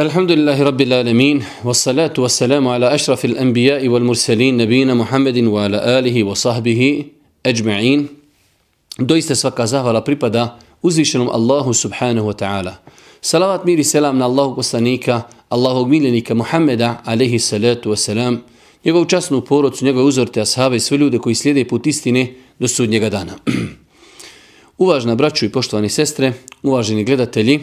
الحمد لله رب العالمين والصلاة والسلام على أشرف الأنبياء والمرسلين نبينا محمد وعلى آله وصحبه أجمعين Doista svaka zahvala pripada uzvišenom Allahu subhanahu wa ta'ala. Salavat mir i selam na Allahu poslanika, Allahog miljenika Muhammeda, alaihi salatu wa salam, njegovu časnu porodcu, njegove uzorte, ashave i sve ljude koji slijede put istine do sudnjega dana. Uvažna braću i poštovani sestre, uvaženi gledatelji,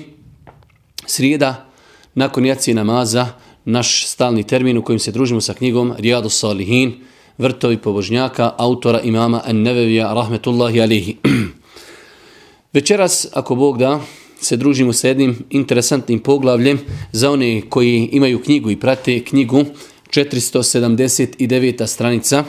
srijeda, nakon jaci namaza, naš stalni termin u kojim se družimo sa knjigom Rijadu Salihin, vrtovi pobožnjaka, autora imama An-Nevevija, rahmetullahi alihi. Večeras, ako Bog da, se družimo sa jednim interesantnim poglavljem za one koji imaju knjigu i prate knjigu 479. stranica.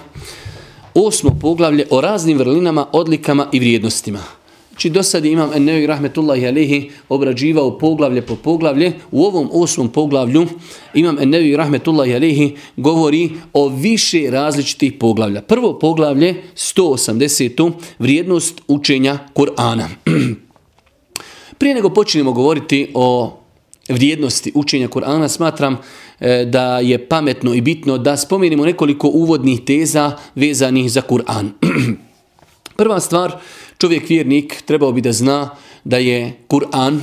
Osmo poglavlje o raznim vrlinama, odlikama i vrijednostima. Či do sad imam Ennevi Rahmetullahi Alehi obrađivao poglavlje po poglavlje. U ovom osmom poglavlju imam Ennevi Rahmetullahi Alehi govori o više različitih poglavlja. Prvo poglavlje 180. vrijednost učenja Kur'ana. Prije nego počnemo govoriti o vrijednosti učenja Kur'ana, smatram e, da je pametno i bitno da spomenemo nekoliko uvodnih teza vezanih za Kur'an. Prva stvar, čovjek vjernik trebao bi da zna da je Kur'an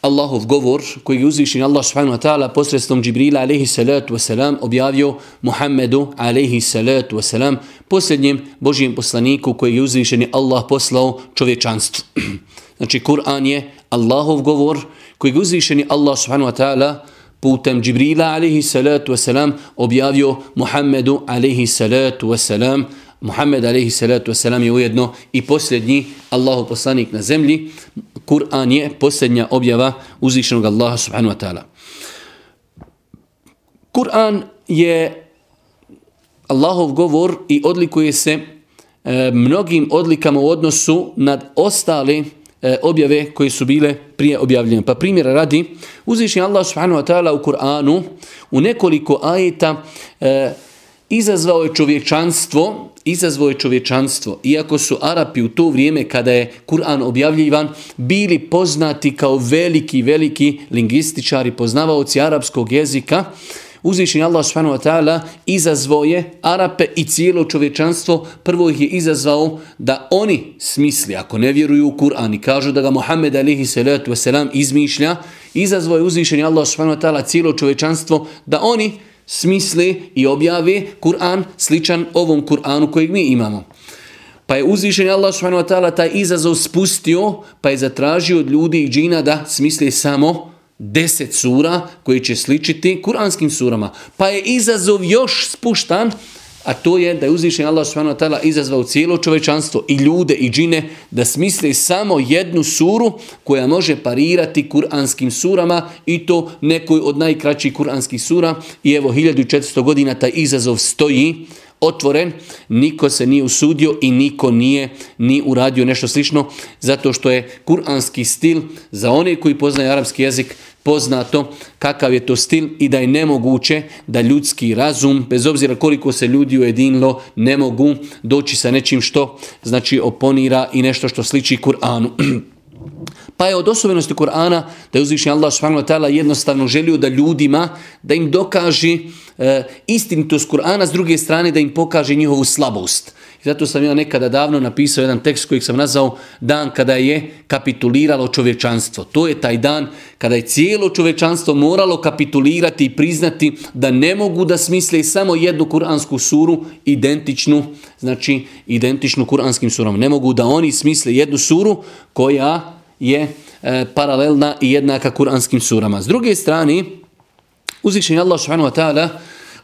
Allahov govor koji je uzvišen Allah subhanahu wa ta'ala posredstvom Džibrila alaihi salatu wasalam objavio Muhammedu alaihi salatu wasalam posljednjem Božijem poslaniku koji je uzvišen Allah poslao čovječanstvu. znači Kur'an je Allahov govor koji je uzvišen Allah subhanahu wa ta'ala putem Džibrila alaihi salatu wasalam objavio Muhammedu alaihi salatu wasalam Muhammed alaihi salatu wasalam je ujedno i posljednji Allahu poslanik na zemlji. Kur'an je posljednja objava uzvišenog Allaha subhanahu wa ta'ala. Kur'an je Allahov govor i odlikuje se e, mnogim odlikama u odnosu nad ostale e, objave koje su bile prije objavljene. Pa primjera radi, uzvišen Allah subhanahu wa ta'ala u Kur'anu u nekoliko ajeta e, izazvao je čovječanstvo, izazvao čovječanstvo, iako su Arapi u to vrijeme kada je Kur'an objavljivan, bili poznati kao veliki, veliki lingvističari, poznavaoci arapskog jezika, Uzvišen Allah subhanahu wa ta'ala izazvao je Arape i cijelo čovječanstvo. Prvo ih je izazvao da oni smisli, ako ne vjeruju u Kur'an i kažu da ga Muhammed alihi salatu wasalam izmišlja, izazvao je uzvišen Allah subhanahu wa ta'ala cijelo čovječanstvo da oni smisli i objave Kur'an sličan ovom Kur'anu kojeg mi imamo. Pa je uzvišen Allah subhanahu wa ta'ala taj izazov spustio, pa je zatražio od ljudi i džina da smisli samo deset sura koji će sličiti kuranskim surama. Pa je izazov još spuštan, a to je da je uzvišen Allah subhanahu wa ta'ala izazvao cijelo čovečanstvo i ljude i džine da smisli samo jednu suru koja može parirati kuranskim surama i to nekoj od najkraćih kuranskih sura. I evo 1400 godina taj izazov stoji otvoren, niko se nije usudio i niko nije ni uradio nešto slično, zato što je kuranski stil za one koji poznaju arapski jezik poznato kakav je to stil i da je nemoguće da ljudski razum, bez obzira koliko se ljudi ujedinilo, ne mogu doći sa nečim što znači oponira i nešto što sliči Kur'anu. Pa je od osobenosti Kur'ana da je uzvišnji Allah subhanahu wa ta'ala jednostavno želio da ljudima, da im dokaži e, istinitost Kur'ana, s druge strane da im pokaže njihovu slabost. I zato sam ja nekada davno napisao jedan tekst kojeg sam nazvao dan kada je kapituliralo čovječanstvo. To je taj dan kada je cijelo čovječanstvo moralo kapitulirati i priznati da ne mogu da smisle samo jednu kuransku suru identičnu, znači identičnu kuranskim surama. Ne mogu da oni smisle jednu suru koja je e, paralelna i jednaka kuranskim surama. S druge strane, uzvišen Allah subhanahu wa ta'ala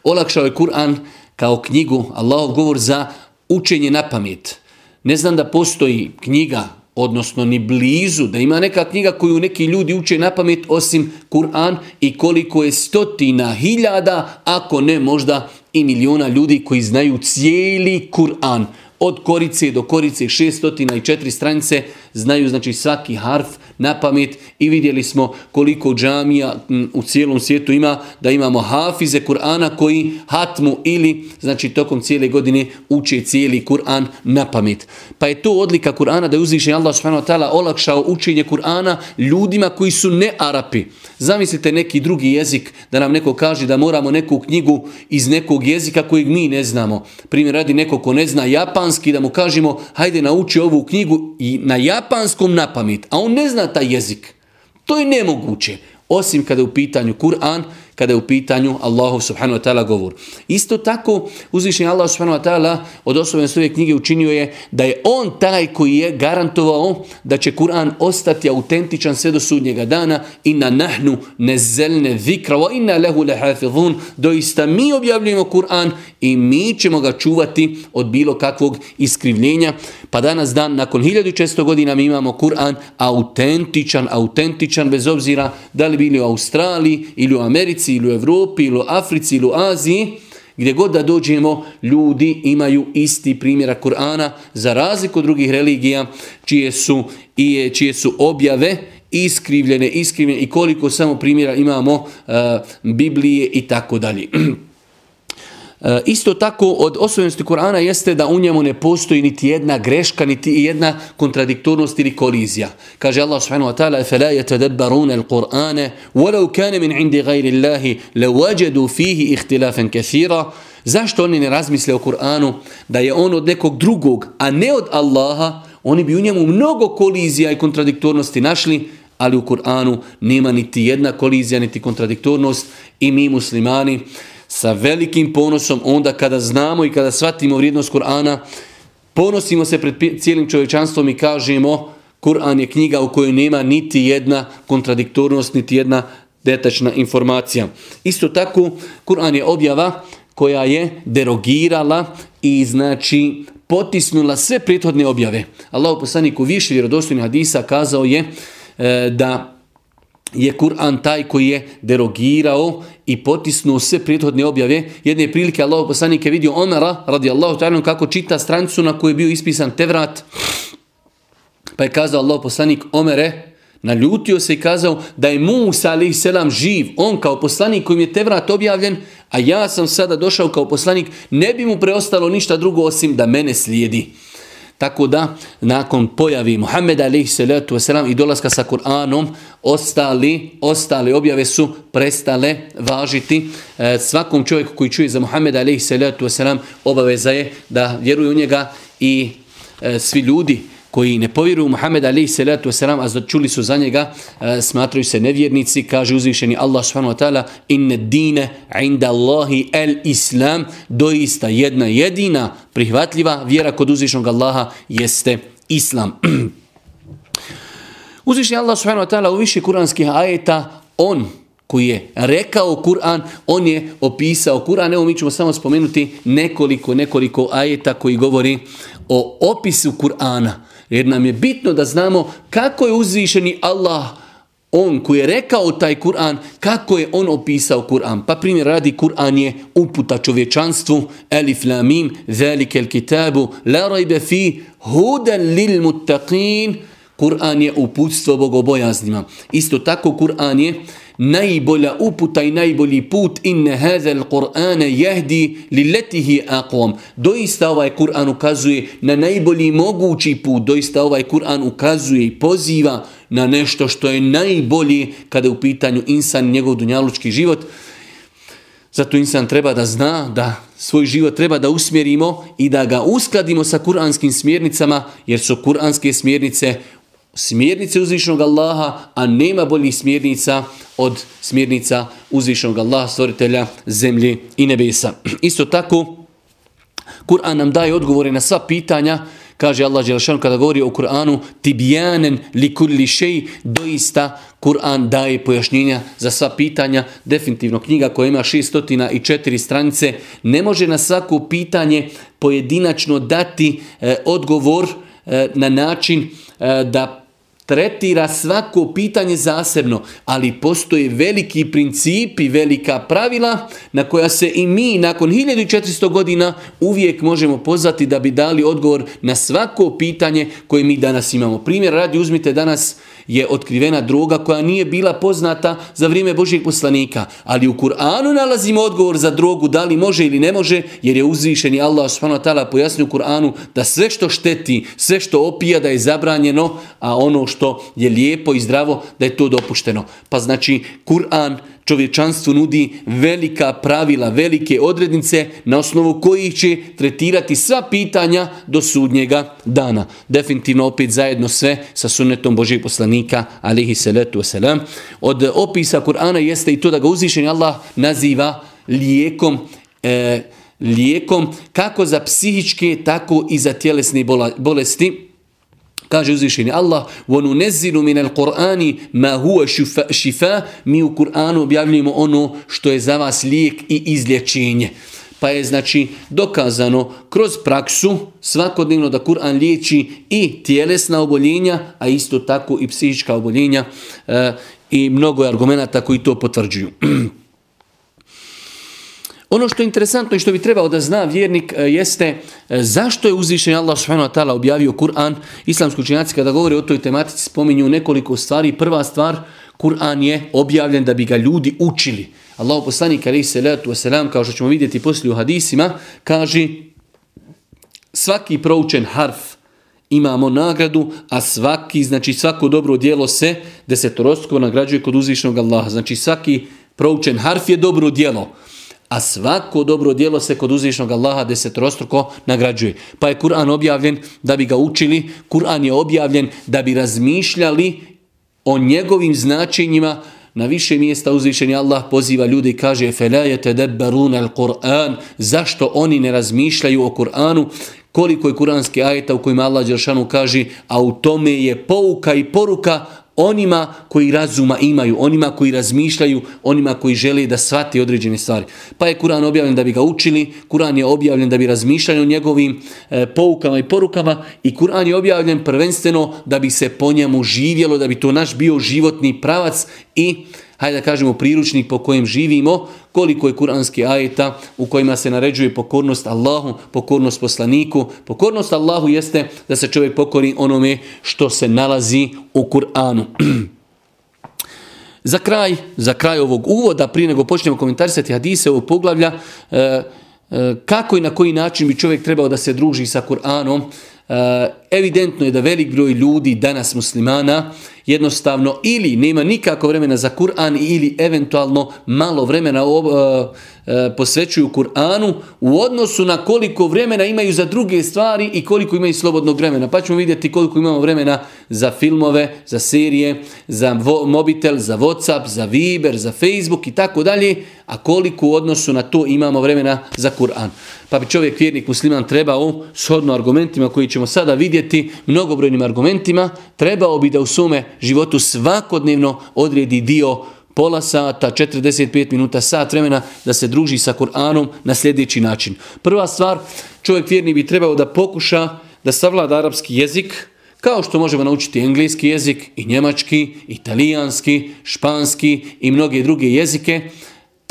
olakšao je Kur'an kao knjigu, Allahov govor za učenje na pamet. Ne znam da postoji knjiga, odnosno ni blizu, da ima neka knjiga koju neki ljudi uče na pamet osim Kur'an i koliko je stotina hiljada, ako ne možda i miliona ljudi koji znaju cijeli Kur'an od korice do korice 604 stranice znaju znači svaki harf na pamet i vidjeli smo koliko džamija u cijelom svijetu ima da imamo hafize Kur'ana koji hatmu ili znači tokom cijele godine uče cijeli Kur'an na pamet. Pa je to odlika Kur'ana da je uzvišen Allah subhanahu wa ta'ala olakšao učenje Kur'ana ljudima koji su ne Arapi. Zamislite neki drugi jezik da nam neko kaže da moramo neku knjigu iz nekog jezika kojeg mi ne znamo. Primjer radi neko ko ne zna japanski da mu kažemo hajde nauči ovu knjigu i na japanskom na pamet, a on ne zna taj jezik. To je nemoguće. Osim kada je u pitanju Kur'an, kada je u pitanju Allahu subhanahu wa ta'ala govor. Isto tako uzvišenje Allah subhanahu wa ta'ala od osobe svoje knjige učinio je da je on taj koji je garantovao da će Kur'an ostati autentičan sve do sudnjega dana i na nahnu nezelne zikra wa inna lehu lehafidhun doista mi objavljujemo Kur'an i mi ćemo ga čuvati od bilo kakvog iskrivljenja. Pa danas dan, nakon 1600 godina mi imamo Kur'an autentičan, autentičan bez obzira da li bili u Australiji ili u Americi Americi ili u Evropi ili u Africi ili u Aziji, gdje god da dođemo, ljudi imaju isti primjera Kur'ana za razliku od drugih religija čije su, i, čije su objave iskrivljene, iskrivljene i koliko samo primjera imamo e, Biblije i tako dalje. E, isto tako od osobenosti Kur'ana jeste da u njemu ne postoji niti jedna greška, niti jedna kontradiktornost ili kolizija. Kaže Allah subhanahu wa ta'ala فَلَا يَتَدَبَّرُونَ الْقُرْآنَ وَلَوْ كَانَ مِنْ عِنْدِ غَيْرِ اللَّهِ لَوَجَدُوا فِيهِ اِخْتِلَافًا كَثِيرًا Zašto oni ne razmisle o Kur'anu da je on od nekog drugog, a ne od Allaha, oni bi u njemu mnogo kolizija i kontradiktornosti našli, ali u Kur'anu nema niti jedna kolizija, niti kontradiktornost i mi muslimani sa velikim ponosom onda kada znamo i kada shvatimo vrijednost Kur'ana, ponosimo se pred cijelim čovječanstvom i kažemo Kur'an je knjiga u kojoj nema niti jedna kontradiktornost, niti jedna detačna informacija. Isto tako, Kur'an je objava koja je derogirala i znači potisnula sve prethodne objave. Allah poslanik u više vjerodostojnih hadisa kazao je e, da je Kur'an taj koji je derogirao i potisnuo sve prethodne objave. Jedne prilike Allah poslanik je vidio Omara radijallahu ta'ala kako čita stranicu na kojoj je bio ispisan Tevrat. Pa je kazao Allah poslanik Omere, naljutio se i kazao da je Musa alaih selam živ, on kao poslanik kojim je Tevrat objavljen, a ja sam sada došao kao poslanik, ne bi mu preostalo ništa drugo osim da mene slijedi. Tako da, nakon pojavi Muhammeda alaih salatu wasalam i dolaska sa Kur'anom, ostali, ostale objave su prestale važiti. E, svakom čovjeku koji čuje za Muhammeda alaih salatu wasalam obaveza je da vjeruje u njega i e, svi ljudi koji ne povjeruju Muhammed alaihi salatu wasalam, a čuli su za njega, e, smatraju se nevjernici, kaže uzvišeni Allah subhanahu wa ta'ala, inne dine inda Allahi el islam, doista jedna jedina prihvatljiva vjera kod uzvišenog Allaha jeste islam. uzvišeni Allah subhanahu wa ta'ala u više kuranskih ajeta, on koji je rekao Kur'an, on je opisao Kur'an. Evo mi ćemo samo spomenuti nekoliko, nekoliko ajeta koji govori o opisu Kur'ana. Jer nam je bitno da znamo kako je uzvišeni Allah, on koji je rekao taj Kur'an, kako je on opisao Kur'an. Pa primjer radi, Kur'an je uputa čovječanstvu, elif la mim, zalike el kitabu, la rajbe fi, hudan lil muttaqin, Kur'an je uputstvo bogobojaznima. Isto tako Kur'an je najbolja uputa i najbolji put inne hazel Kur'ane jehdi li letihi. Doista ovaj Kur'an ukazuje na najbolji mogući put. Doista ovaj Kur'an ukazuje i poziva na nešto što je najbolji kada je u pitanju insan njegov dunjalučki život. Zato insan treba da zna da svoj život treba da usmjerimo i da ga uskladimo sa kuranskim smjernicama, jer su kuranske smjernice smjernice uzvišnog Allaha, a nema boljih smjernica od smjernica uzvišnog Allaha, stvoritelja zemlje i nebesa. Isto tako, Kur'an nam daje odgovore na sva pitanja, kaže Allah Đelšan kada govori o Kur'anu, tibijanen li kulli šej, doista Kur'an daje pojašnjenja za sva pitanja, definitivno knjiga koja ima 604 stranice, ne može na svako pitanje pojedinačno dati e, odgovor e, na način e, da tretira svako pitanje zasebno, ali postoje veliki principi, velika pravila na koja se i mi nakon 1400 godina uvijek možemo pozvati da bi dali odgovor na svako pitanje koje mi danas imamo. Primjer radi uzmite danas je otkrivena droga koja nije bila poznata za vrijeme Božijeg poslanika. Ali u Kur'anu nalazimo odgovor za drogu, da li može ili ne može, jer je uzvišeni Allah s.w.t. pojasnio u Kur'anu da sve što šteti, sve što opija da je zabranjeno, a ono što je lijepo i zdravo da je to dopušteno. Pa znači Kur'an čovječanstvu nudi velika pravila, velike odrednice na osnovu kojih će tretirati sva pitanja do sudnjega dana. Definitivno opet zajedno sve sa sunnetom Božijeg poslanika alihi salatu wasalam. Od opisa Kur'ana jeste i to da ga uzvišen Allah naziva lijekom e, lijekom kako za psihičke, tako i za tjelesne bolesti Kaže uzvišeni Allah, وَنُنَزِّلُ مِنَ الْقُرْآنِ مَا هُوَ شِفَا Mi u Kur'anu objavljujemo ono što je za vas lijek i izlječenje. Pa je znači dokazano kroz praksu svakodnevno da Kur'an liječi i tjelesna oboljenja, a isto tako i psihička oboljenja e, i mnogo je argumenta koji to potvrđuju. Ono što je interesantno i što bi trebao da zna vjernik e, jeste e, zašto je uzvišen Allah subhanahu wa ta'ala objavio Kur'an. Islamski učenjaci kada govore o toj tematici spominju nekoliko stvari. Prva stvar, Kur'an je objavljen da bi ga ljudi učili. Allah poslanik alaih salatu wasalam, kao što ćemo vidjeti poslije u hadisima, kaže svaki proučen harf imamo nagradu, a svaki, znači svako dobro djelo se desetorostko nagrađuje kod uzvišnog Allaha. Znači svaki proučen harf je dobro djelo a svako dobro djelo se kod uzvišnog Allaha desetrostruko nagrađuje. Pa je Kur'an objavljen da bi ga učili, Kur'an je objavljen da bi razmišljali o njegovim značenjima, na više mjesta uzvišeni Allah poziva ljude i kaže felajete debbarun al Kur'an zašto oni ne razmišljaju o Kur'anu koliko je kuranski ajeta u kojima Allah Đeršanu kaže a u tome je pouka i poruka onima koji razuma imaju, onima koji razmišljaju, onima koji žele da shvati određene stvari. Pa je Kur'an objavljen da bi ga učili, Kur'an je objavljen da bi razmišljali o njegovim e, poukama i porukama i Kur'an je objavljen prvenstveno da bi se po njemu živjelo, da bi to naš bio životni pravac i hajde da kažemo priručnik po kojem živimo, koliko je kuranski ajeta u kojima se naređuje pokornost Allahu, pokornost poslaniku. Pokornost Allahu jeste da se čovjek pokori onome što se nalazi u Kur'anu. za kraj, za kraj ovog uvoda, prije nego počnemo komentarisati hadise ovog poglavlja, e, e, kako i na koji način bi čovjek trebao da se druži sa Kur'anom, e, evidentno je da velik broj ljudi danas muslimana jednostavno ili nema nikako vremena za Kur'an ili eventualno malo vremena uh, posvećuju Kur'anu u odnosu na koliko vremena imaju za druge stvari i koliko imaju slobodnog vremena. Pa ćemo vidjeti koliko imamo vremena za filmove, za serije, za mobitel, za Whatsapp, za Viber, za Facebook i tako dalje, a koliko u odnosu na to imamo vremena za Kur'an. Pa bi čovjek vjernik musliman trebao, shodno argumentima koji ćemo sada vidjeti, mnogobrojnim argumentima, trebao bi da u svome životu svakodnevno odredi dio pola sata, 45 minuta, sat vremena da se druži sa Kur'anom na sljedeći način. Prva stvar, čovjek vjerni bi trebao da pokuša da savlada arapski jezik, kao što možemo naučiti engleski jezik i njemački, italijanski, španski i mnoge druge jezike,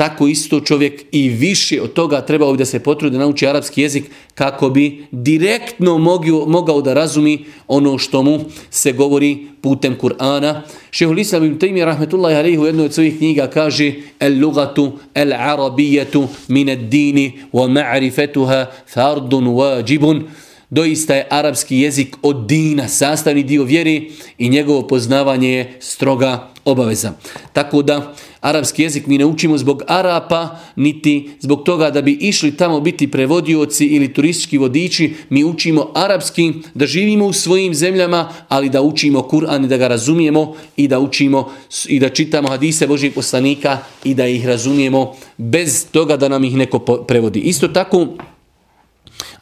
tako isto čovjek i više od toga treba ovdje da se potrude nauči arapski jezik kako bi direktno mogio, mogao da razumi ono što mu se govori putem Kur'ana. Šehul Islam ibn Taymi rahmetullahi alaihi u jednoj od svojih knjiga kaže el lugatu el arabijetu min dini wa ma'rifetuha fardun wajibun doista je arapski jezik od dina, sastavni dio vjeri i njegovo poznavanje je stroga obaveza. Tako da arapski jezik mi ne učimo zbog Arapa, niti zbog toga da bi išli tamo biti prevodioci ili turistički vodiči, mi učimo arapski da živimo u svojim zemljama, ali da učimo Kur'an i da ga razumijemo i da učimo i da čitamo hadise Božijeg poslanika i da ih razumijemo bez toga da nam ih neko prevodi. Isto tako,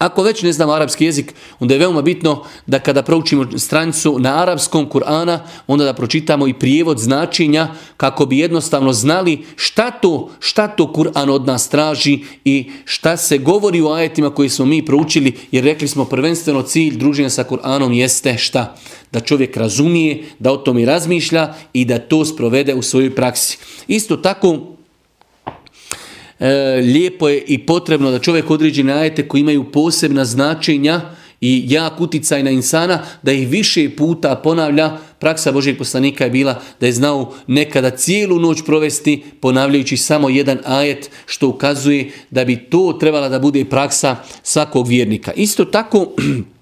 Ako već ne znamo arapski jezik, onda je veoma bitno da kada proučimo stranicu na arapskom Kur'ana, onda da pročitamo i prijevod značenja kako bi jednostavno znali šta to, šta to Kur'an od nas traži i šta se govori u ajetima koje smo mi proučili, jer rekli smo prvenstveno cilj druženja sa Kur'anom jeste šta? Da čovjek razumije, da o tom i razmišlja i da to sprovede u svojoj praksi. Isto tako, e, lijepo je i potrebno da čovjek određene ajete koji imaju posebna značenja i jak uticaj na insana, da ih više puta ponavlja. Praksa Božijeg poslanika je bila da je znao nekada cijelu noć provesti ponavljajući samo jedan ajet, što ukazuje da bi to trebala da bude praksa svakog vjernika. Isto tako,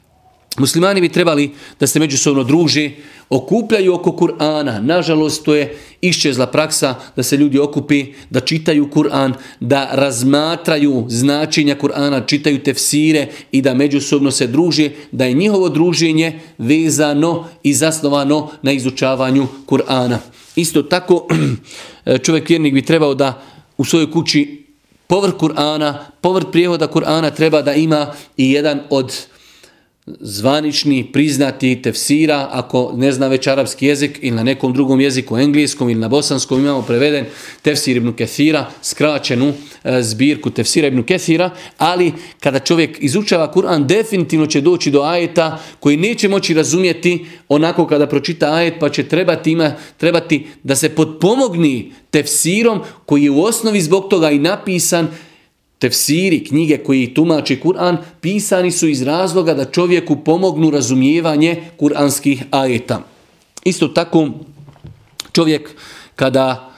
Muslimani bi trebali da se međusobno druže, okupljaju oko Kur'ana. Nažalost, to je iščezla praksa da se ljudi okupi, da čitaju Kur'an, da razmatraju značenja Kur'ana, čitaju tefsire i da međusobno se druže, da je njihovo druženje vezano i zasnovano na izučavanju Kur'ana. Isto tako, čovjek vjernik bi trebao da u svojoj kući povrt Kur'ana, povrt prijevoda Kur'ana treba da ima i jedan od zvanični, priznati tefsira, ako ne zna već arapski jezik ili na nekom drugom jeziku, engleskom ili na bosanskom, imamo preveden tefsir ibn Kethira, skraćenu e, zbirku tefsira ibn Kethira, ali kada čovjek izučava Kur'an, definitivno će doći do ajeta koji neće moći razumjeti onako kada pročita ajet, pa će trebati, ima, trebati da se potpomogni tefsirom koji je u osnovi zbog toga i napisan, tefsiri, knjige koji tumači Kur'an, pisani su iz razloga da čovjeku pomognu razumijevanje kuranskih ajeta. Isto tako čovjek kada,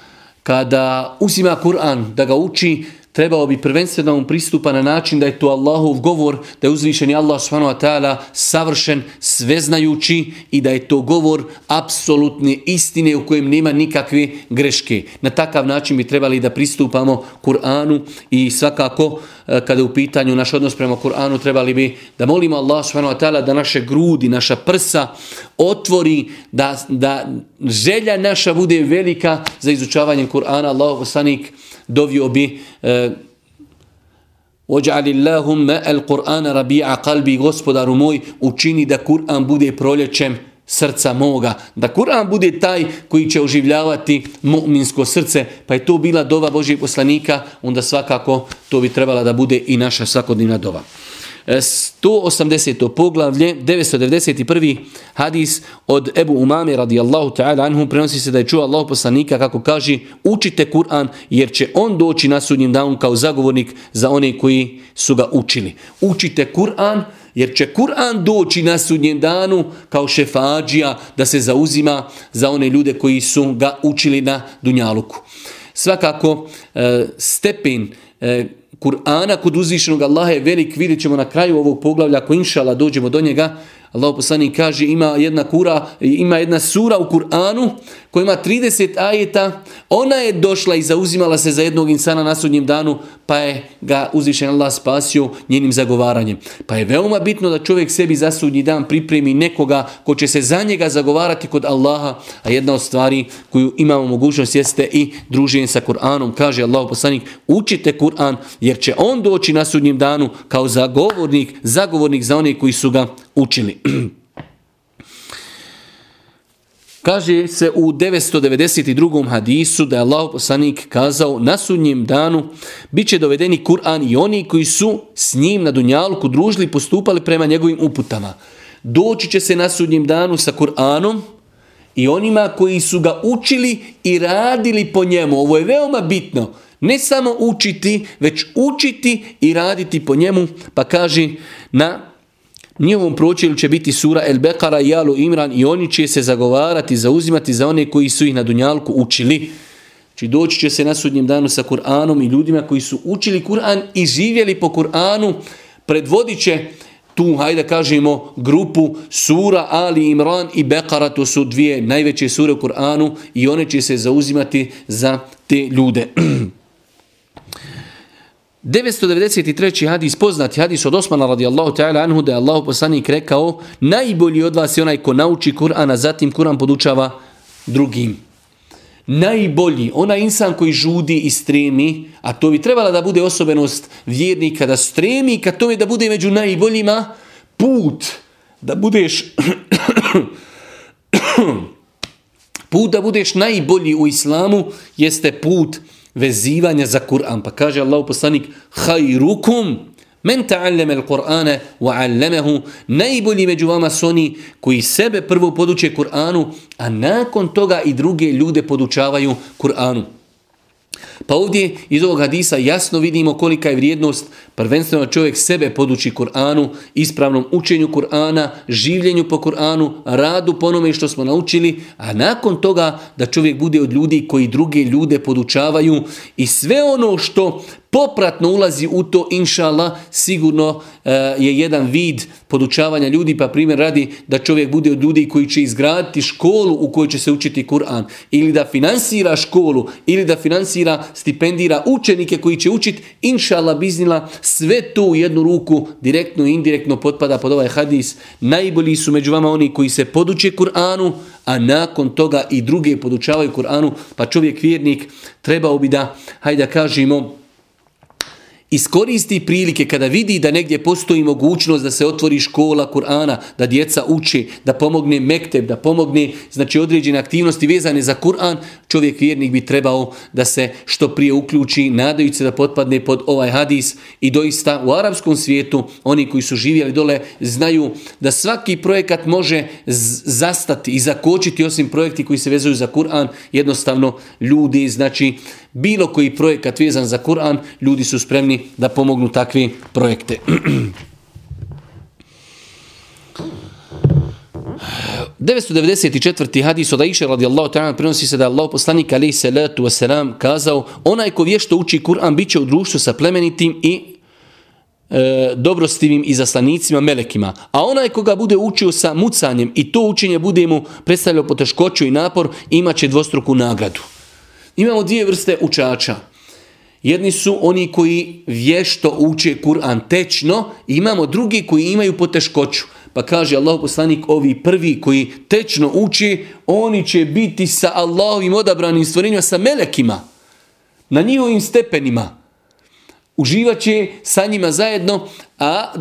kada uzima Kur'an da ga uči, trebao bi prvenstveno mu pristupa na način da je to Allahov govor, da je uzvišeni Allah subhanahu wa ta'ala savršen, sveznajući i da je to govor apsolutne istine u kojem nema nikakve greške. Na takav način bi trebali da pristupamo Kur'anu i svakako e, kada je u pitanju naš odnos prema Kur'anu trebali bi da molimo Allah subhanahu wa ta'ala da naše grudi, naša prsa otvori, da, da želja naša bude velika za izučavanjem Kur'ana. Allah poslanik dovio bi e, Ođali Allahumma al-Qur'ana rabi'a qalbi gospodaru moj učini da Kur'an bude proljećem srca moga. Da Kur'an bude taj koji će oživljavati mu'minsko srce. Pa je to bila dova Božijeg poslanika, onda svakako to bi trebala da bude i naša svakodnevna dova. E, 180. poglavlje, 991. hadis od Ebu Umame radijallahu ta'ala anhu prenosi se da je čuo Allah poslanika kako kaže učite Kur'an jer će on doći na sudnjem danu kao zagovornik za one koji su ga učili. Učite Kur'an jer će Kur'an doći na sudnjem danu kao šefađija da se zauzima za one ljude koji su ga učili na Dunjaluku. Svakako e, stepen e, Kur'ana kod uzvišenog Allaha je velik, vidjet ćemo na kraju ovog poglavlja, ako inšala dođemo do njega, Allah poslanik kaže ima jedna kura, ima jedna sura u Kur'anu koja ima 30 ajeta, ona je došla i zauzimala se za jednog insana na sudnjem danu, pa je ga uzvišen Allah spasio njenim zagovaranjem. Pa je veoma bitno da čovjek sebi za sudnji dan pripremi nekoga ko će se za njega zagovarati kod Allaha, a jedna od stvari koju imamo mogućnost jeste i druženje sa Kur'anom. Kaže Allah poslanik, učite Kur'an jer će on doći na sudnjem danu kao zagovornik, zagovornik za one koji su ga učili. Kaže se u 992. hadisu da je Allah poslanik kazao na sudnjem danu bit će dovedeni Kur'an i oni koji su s njim na Dunjalku družili postupali prema njegovim uputama. Doći će se na sudnjem danu sa Kur'anom i onima koji su ga učili i radili po njemu. Ovo je veoma bitno. Ne samo učiti, već učiti i raditi po njemu. Pa kaže na njihovom pročelju će biti sura El Bekara i Alu Imran i oni će se zagovarati, zauzimati za one koji su ih na Dunjalku učili. Či znači, doći će se na sudnjem danu sa Kur'anom i ljudima koji su učili Kur'an i živjeli po Kur'anu, predvodit će tu, hajde kažemo, grupu sura Ali Imran i Bekara, to su dvije najveće sure u Kur'anu i one će se zauzimati za te ljude. 993. hadis, poznati hadis od Osmana radijallahu ta'ala anhu da je Allah poslanik rekao najbolji od vas je onaj ko nauči Kur'an, a zatim Kur'an podučava drugim. najbolji, onaj insan koji žudi i stremi, a to bi trebala da bude osobenost vjernika, da stremi ka tome da bude među najboljima, put da budeš put da budeš najbolji u islamu jeste put vezivanja za Kur'an. Pa kaže Allah poslanik, hajrukum, men ta'allama al-Qur'ana wa 'allamahu najbolji među vama su oni koji sebe prvo poduče Kur'anu a nakon toga i druge ljude podučavaju Kur'anu Pa ovdje iz ovog hadisa jasno vidimo kolika je vrijednost prvenstveno čovjek sebe poduči Kur'anu, ispravnom učenju Kur'ana, življenju po Kur'anu, radu po onome što smo naučili, a nakon toga da čovjek bude od ljudi koji druge ljude podučavaju i sve ono što popratno ulazi u to, inša Allah, sigurno e, je jedan vid podučavanja ljudi, pa primjer radi da čovjek bude od ljudi koji će izgraditi školu u kojoj će se učiti Kur'an, ili da finansira školu, ili da finansira, stipendira učenike koji će učiti, inša Allah, biznila, sve to u jednu ruku, direktno i indirektno potpada pod ovaj hadis. Najbolji su među vama oni koji se poduče Kur'anu, a nakon toga i druge podučavaju Kur'anu, pa čovjek vjernik trebao bi da, hajde da kažemo, iskoristi prilike kada vidi da negdje postoji mogućnost da se otvori škola Kur'ana, da djeca uči, da pomogne mekteb, da pomogne znači određene aktivnosti vezane za Kur'an, čovjek vjernik bi trebao da se što prije uključi, nadajući se da potpadne pod ovaj hadis i doista u arapskom svijetu, oni koji su živjeli dole, znaju da svaki projekat može zastati i zakočiti osim projekti koji se vezuju za Kur'an, jednostavno ljudi, znači bilo koji projekat vezan za Kur'an, ljudi su spremni da pomognu takve projekte. 994. hadis od Aisha radijallahu ta'ala prenosi se da Allah poslanik alaihi salatu wasalam kazao onaj ko vješto uči Kur'an bit će u društvu sa plemenitim i e, dobrostivim zaslanicima melekima. A onaj koga bude učio sa mucanjem i to učenje bude mu predstavljao poteškoću i napor imaće dvostruku nagradu. Imamo dvije vrste učača. Jedni su oni koji vješto uče Kur'an tečno, imamo drugi koji imaju poteškoću. Pa kaže Allah poslanik, ovi prvi koji tečno uči, oni će biti sa Allahovim odabranim stvorenjima, sa melekima, na njihovim stepenima. Uživaće sa njima zajedno, a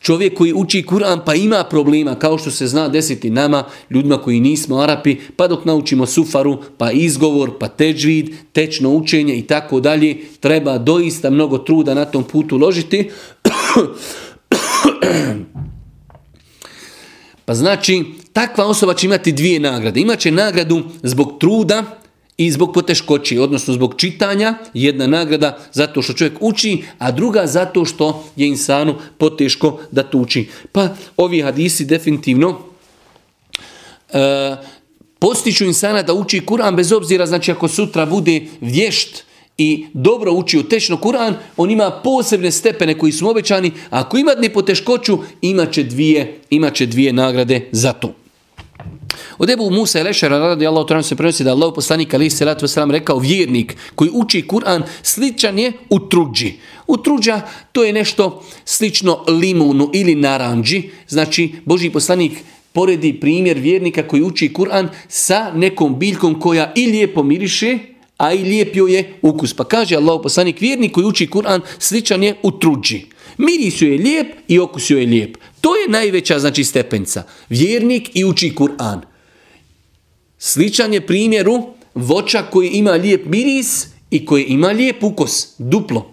čovjek koji uči Kur'an pa ima problema, kao što se zna desiti nama, ljudima koji nismo Arapi, pa dok naučimo sufaru, pa izgovor, pa teđvid, tečno učenje i tako dalje, treba doista mnogo truda na tom putu ložiti. pa znači, takva osoba će imati dvije nagrade. Imaće nagradu zbog truda, i zbog poteškoći, odnosno zbog čitanja, jedna nagrada zato što čovjek uči, a druga zato što je insanu poteško da to uči. Pa ovi hadisi definitivno e, postiču insana da uči Kur'an bez obzira, znači ako sutra bude vješt i dobro uči u tečno Kur'an, on ima posebne stepene koji su obećani, a ako ima dne poteškoću, imaće dvije, imaće dvije nagrade za to. Od Ebu Musa i Lešara radi Allah u se prenosi da Allah poslanik ali se ratu wasalam rekao vjernik koji uči Kur'an sličan je u truđi. U truđa to je nešto slično limunu ili naranđi. Znači Boži poslanik poredi primjer vjernika koji uči Kur'an sa nekom biljkom koja i lijepo miriše, a i lijepio je ukus. Pa kaže Allah poslanik vjernik koji uči Kur'an sličan je u truđi. Miris je lijep i okus je lijep. To je najveća znači stepenca. Vjernik i uči Kur'an. Sličan je primjeru voća koji ima lijep miris i koji ima lijep ukos, duplo.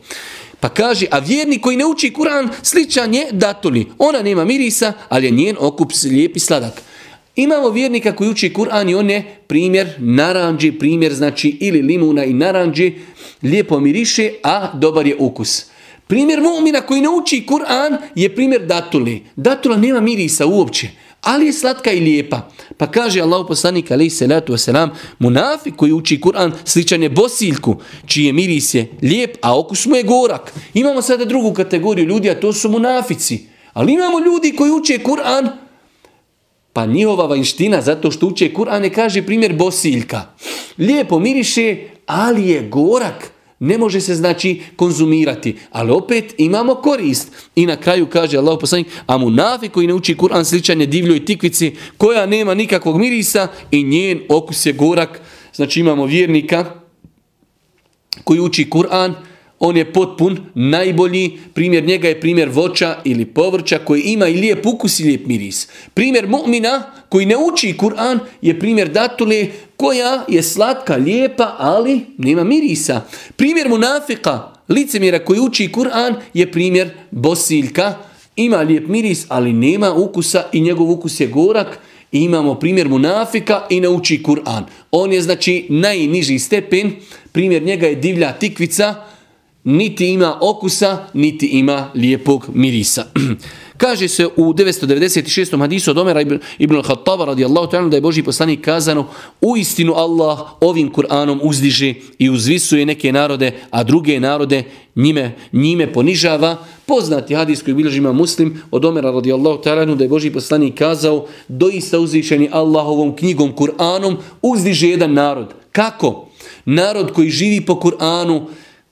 Pa kaže, a vjernik koji ne uči Kur'an, sličan je datuli. Ona nema mirisa, ali je njen okup lijep i sladak. Imamo vjernika koji uči Kur'an i on je primjer naranđi, primjer znači ili limuna i naranđi, lijepo miriše, a dobar je ukus. Primjer mu'mina koji ne uči Kur'an je primjer datuli. Datula nema mirisa uopće ali je slatka i lijepa. Pa kaže Allah poslanik alaih salatu wasalam, munafik koji uči Kur'an sličan je bosiljku, čiji miris je lijep, a okus mu je gorak. Imamo sada drugu kategoriju ljudi, a to su munafici. Ali imamo ljudi koji uče Kur'an, pa njihova vanština, zato što uče Kur'an, ne kaže primjer bosiljka. Lijepo miriše, ali je gorak ne može se znači konzumirati, ali opet imamo korist. I na kraju kaže Allah poslanik, a mu nafi koji ne uči Kur'an sličan je divljoj tikvici koja nema nikakvog mirisa i njen okus je gorak znači imamo vjernika koji uči Kur'an, on je potpun, najbolji, primjer njega je primjer voća ili povrća koji ima i lijep ukus i lijep miris. Primjer mu'mina koji ne uči Kur'an je primjer datule koja je slatka, lijepa, ali nema mirisa. Primjer munafika, licemjera koji uči Kur'an je primjer bosiljka, ima lijep miris, ali nema ukusa i njegov ukus je gorak. I imamo primjer munafika i nauči Kur'an. On je znači najniži stepen, primjer njega je divlja tikvica, niti ima okusa, niti ima lijepog mirisa. Kaže se u 996. hadisu od Omera ibn al-Khattaba radijallahu ta'ala da je Boži poslanik kazano u istinu Allah ovim Kur'anom uzdiže i uzvisuje neke narode, a druge narode njime, njime ponižava. Poznati hadis koji bilježi ima muslim od Omera radijallahu ta'ala da je Boži poslanik kazao doista uzvišeni Allah ovom knjigom Kur'anom uzdiže jedan narod. Kako? Narod koji živi po Kur'anu,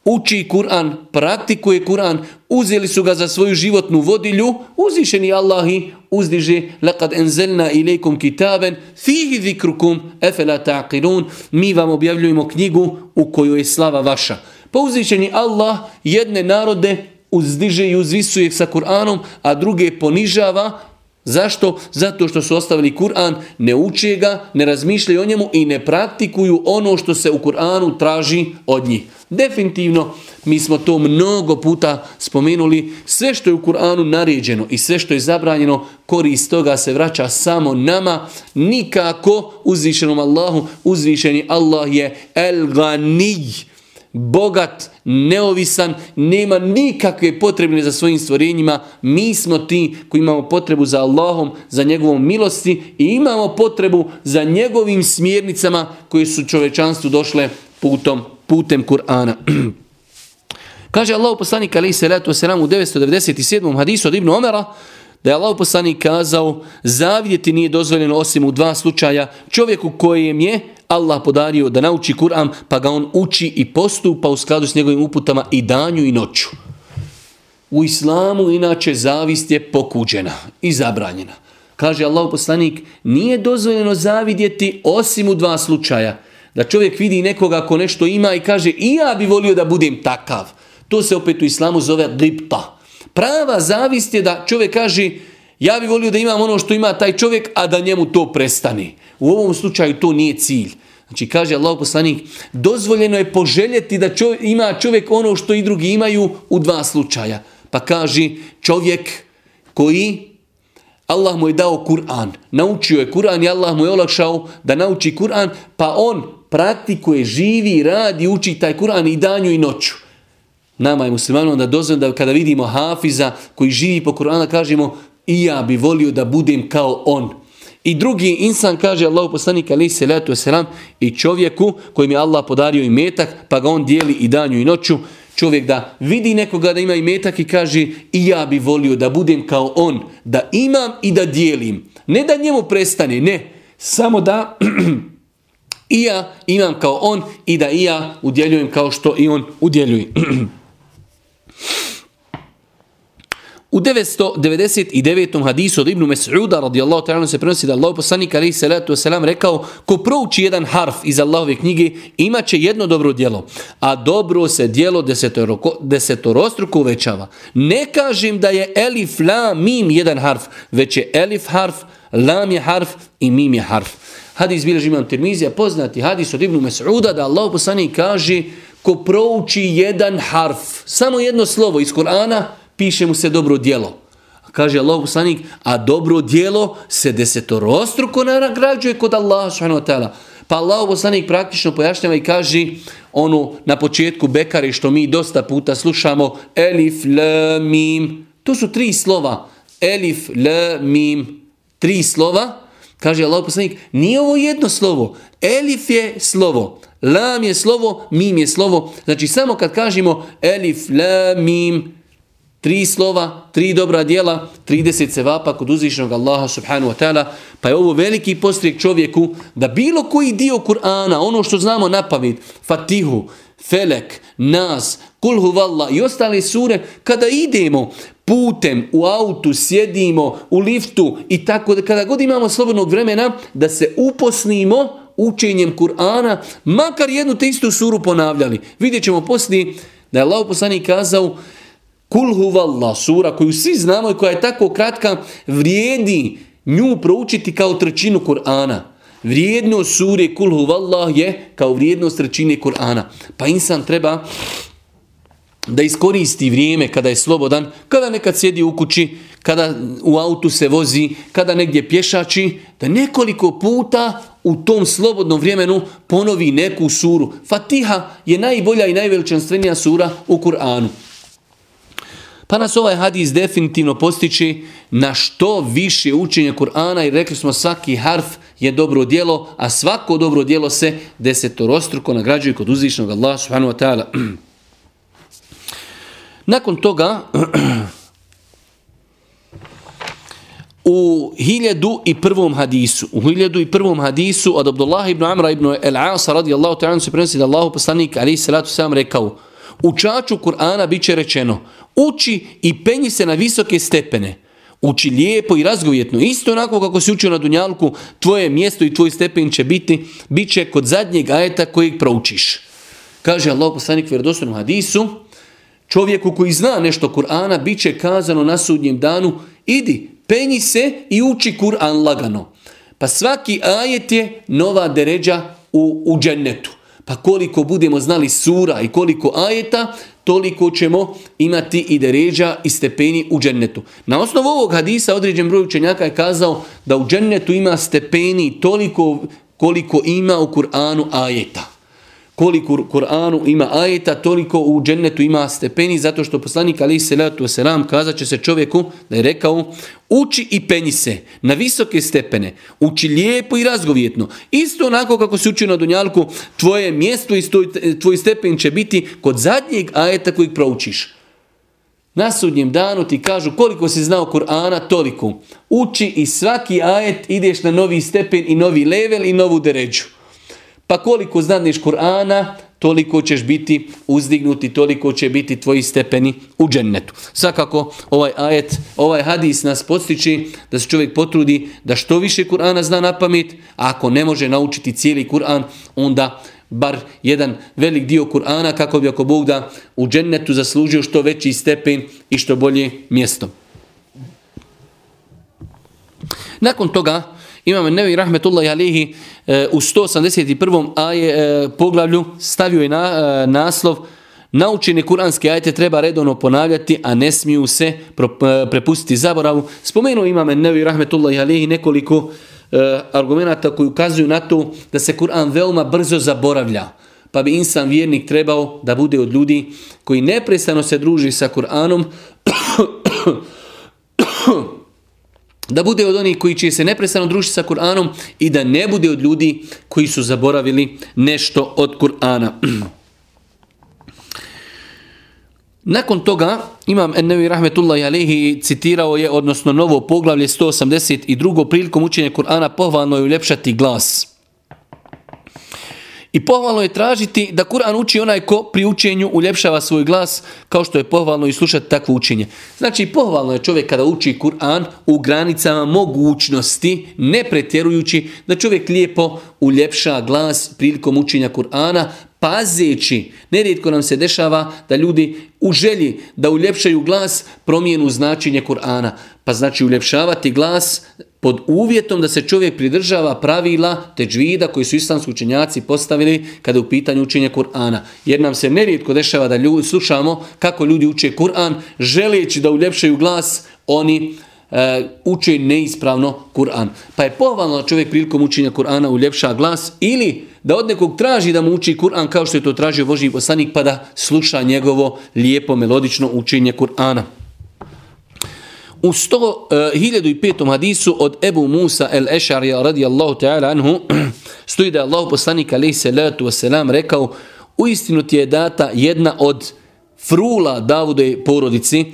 uči Kur'an, praktikuje Kur'an, uzeli su ga za svoju životnu vodilju, uzvišeni Allahi uzdiže laqad enzelna ilaikum kitaben fihi zikrukum afala ta'qilun mi vam objavljujemo knjigu u kojoj je slava vaša. Pa uzvišeni Allah jedne narode uzdiže i uzvisuje sa Kur'anom, a druge ponižava Zašto? Zato što su ostavili Kur'an, ne uče ga, ne razmišljaju o njemu i ne praktikuju ono što se u Kur'anu traži od njih. Definitivno, mi smo to mnogo puta spomenuli, sve što je u Kur'anu naređeno i sve što je zabranjeno, korist toga se vraća samo nama, nikako uzvišenom Allahu, uzvišeni Allah je el-ganij, bogat, neovisan, nema nikakve potrebne za svojim stvorenjima. Mi smo ti koji imamo potrebu za Allahom, za njegovom milosti i imamo potrebu za njegovim smjernicama koje su čovečanstvu došle putom, putem Kur'ana. Kaže Allah poslanik alaih salatu wasalam u 997. hadisu od Ibnu Omera, da je Allah poslanik kazao, zavidjeti nije dozvoljeno osim u dva slučaja čovjeku kojem je Allah podario da nauči Kur'an, pa ga on uči i postupa u skladu s njegovim uputama i danju i noću. U islamu inače zavist je pokuđena i zabranjena. Kaže Allah poslanik, nije dozvoljeno zavidjeti osim u dva slučaja. Da čovjek vidi nekoga ko nešto ima i kaže i ja bi volio da budem takav. To se opet u islamu zove gripta. Prava zavist je da čovjek kaže ja bi volio da imam ono što ima taj čovjek, a da njemu to prestane. U ovom slučaju to nije cilj. Znači, kaže Allah poslanik, dozvoljeno je poželjeti da čovjek, ima čovjek ono što i drugi imaju u dva slučaja. Pa kaže, čovjek koji Allah mu je dao Kur'an, naučio je Kur'an i Allah mu je olakšao da nauči Kur'an, pa on praktikuje, živi, radi, uči taj Kur'an i danju i noću. Nama je muslimanom da dozvoljeno da kada vidimo Hafiza koji živi po Kur'ana, kažemo i ja bi volio da budem kao on. I drugi insan kaže Allahu poslanik ali se letu selam i čovjeku kojem je Allah podario i metak pa ga on dijeli i danju i noću čovjek da vidi nekoga da ima i metak i kaže i ja bi volio da budem kao on da imam i da dijelim. Ne da njemu prestane ne. Samo da i ja imam kao on i da i ja udjeljujem kao što i on udjeljuje. U 999. hadisu od Ibnu Mes'uda radijallahu ta'ala se prenosi da Allah poslanik alaihi salatu wasalam rekao ko prouči jedan harf iz Allahove knjige imaće jedno dobro djelo, a dobro se djelo desetorostruko uvećava. Ne kažem da je elif, la, mim jedan harf, već je elif harf, lam je harf i mim je harf. Hadis bilježi imam Tirmizija, poznati hadis od Ibnu Mes'uda da Allah poslanik kaže ko prouči jedan harf, samo jedno slovo iz Kur'ana, piše mu se dobro dijelo. Kaže Allah poslanik, a dobro dijelo se desetorostruko nagrađuje kod Allaha subhanahu wa ta'ala. Pa Allah poslanik praktično pojašnjava i kaže ono na početku Bekari što mi dosta puta slušamo Elif, L, Mim. To su tri slova. Elif, L, Mim. Tri slova. Kaže Allah poslanik, nije ovo jedno slovo. Elif je slovo. Lam je slovo, Mim je slovo. Znači samo kad kažemo Elif, L, Mim, Tri slova, tri dobra dijela, 30 sevapa kod uzvišenog Allaha subhanahu wa ta'ala. Pa je ovo veliki postrijek čovjeku da bilo koji dio Kur'ana, ono što znamo na pamet, Fatihu, Felek, Nas, Kulhu Valla i ostale sure, kada idemo putem, u autu, sjedimo, u liftu i tako da kada god imamo slobodnog vremena, da se uposnimo učenjem Kur'ana, makar jednu te istu suru ponavljali. Vidjet ćemo poslije da je Allah poslani kazao Kul huvallah, sura koju svi znamo i koja je tako kratka, vrijedi nju proučiti kao trećinu Kur'ana. Vrijednost sure Kul huvallah je kao vrijednost trećine Kur'ana. Pa insan treba da iskoristi vrijeme kada je slobodan, kada nekad sjedi u kući, kada u autu se vozi, kada negdje pješači, da nekoliko puta u tom slobodnom vremenu ponovi neku suru. Fatiha je najbolja i najveličanstvenija sura u Kur'anu. Pa nas ovaj hadis definitivno postiči na što više učenja Kur'ana i rekli smo svaki harf je dobro djelo, a svako dobro djelo se desetorostruko nagrađuje kod uzvišnog Allah subhanahu wa ta'ala. Nakon toga u hiljadu i prvom hadisu, u hiljadu i prvom hadisu od Abdullah ibn Amra ibn El-Asa radijallahu ta'ala se prenosi da Allahu poslanik alaihi salatu sam rekao učaču Kur'ana bit će rečeno uči i penji se na visoke stepene uči lijepo i razgovjetno isto onako kako si učio na Dunjalku tvoje mjesto i tvoj stepen će biti bit će kod zadnjeg ajeta kojeg proučiš kaže Allah poslanik u vjerodostojnom hadisu čovjeku koji zna nešto Kur'ana bit će kazano na sudnjem danu idi penji se i uči Kur'an lagano. Pa svaki ajet je nova deređa u, u džennetu. Pa koliko budemo znali sura i koliko ajeta, toliko ćemo imati i deređa i stepeni u džennetu. Na osnovu ovog hadisa određen broj učenjaka je kazao da u džennetu ima stepeni toliko koliko ima u Kur'anu ajeta koliko u Kur'anu ima ajeta, toliko u džennetu ima stepeni, zato što poslanik Ali Selatu Selam kazat će se čovjeku da je rekao uči i penji se na visoke stepene, uči lijepo i razgovjetno. Isto onako kako se uči na Dunjalku, tvoje mjesto i tvoj stepen će biti kod zadnjeg ajeta kojeg proučiš. Na sudnjem danu ti kažu koliko si znao Kur'ana, toliko. Uči i svaki ajet ideš na novi stepen i novi level i novu deređu. Pa koliko znadneš Kur'ana, toliko ćeš biti uzdignuti, toliko će biti tvoji stepeni u džennetu. Svakako, ovaj ajet, ovaj hadis nas postiči da se čovjek potrudi da što više Kur'ana zna na pamet, a ako ne može naučiti cijeli Kur'an, onda bar jedan velik dio Kur'ana kako bi ako Bog da u džennetu zaslužio što veći stepen i što bolje mjesto. Nakon toga, Imam Nevi Rahmetullahi Alihi E, u 181. Aje, e, poglavlju stavio je na, e, naslov Naučene kuranske ajete treba redovno ponavljati, a ne smiju se prepustiti zaboravu. Spomenuo imam Nevi Rahmetullahi Alihi nekoliko argumenta koji ukazuju na to da se Kur'an veoma brzo zaboravlja. Pa bi insan vjernik trebao da bude od ljudi koji neprestano se druži sa Kur'anom da bude od onih koji će se neprestano družiti sa Kur'anom i da ne bude od ljudi koji su zaboravili nešto od Kur'ana. Nakon toga, imam Ennevi Rahmetullahi Alehi citirao je, odnosno novo poglavlje 182. prilikom učenja Kur'ana pohvalno je uljepšati glas. I pohvalno je tražiti da Kur'an uči onaj ko pri učenju uljepšava svoj glas, kao što je pohvalno i slušati takvo učenje. Znači, pohvalno je čovjek kada uči Kur'an u granicama mogućnosti, ne pretjerujući, da čovjek lijepo uljepša glas prilikom učenja Kur'ana, pazeći. Nerijetko nam se dešava da ljudi u želji da uljepšaju glas promijenu značenje Kur'ana. Pa znači uljepšavati glas pod uvjetom da se čovjek pridržava pravila teđvida koji su islamski učenjaci postavili kada je u pitanju učenja Kur'ana. Jer nam se nerijetko dešava da ljudi, slušamo kako ljudi uče Kur'an, želeći da uljepšaju glas, oni e, uče neispravno Kur'an. Pa je pohvalno da čovjek prilikom učenja Kur'ana uljepša glas ili da od nekog traži da mu uči Kur'an kao što je to tražio Boži poslanik pa da sluša njegovo lijepo melodično učenje Kur'ana. U 1005. Uh, eh, hadisu od Ebu Musa el-Ešarija radijallahu ta'ala anhu stoji da je Allah poslanik alaih salatu wasalam rekao u istinu ti je data jedna od frula Davude porodici.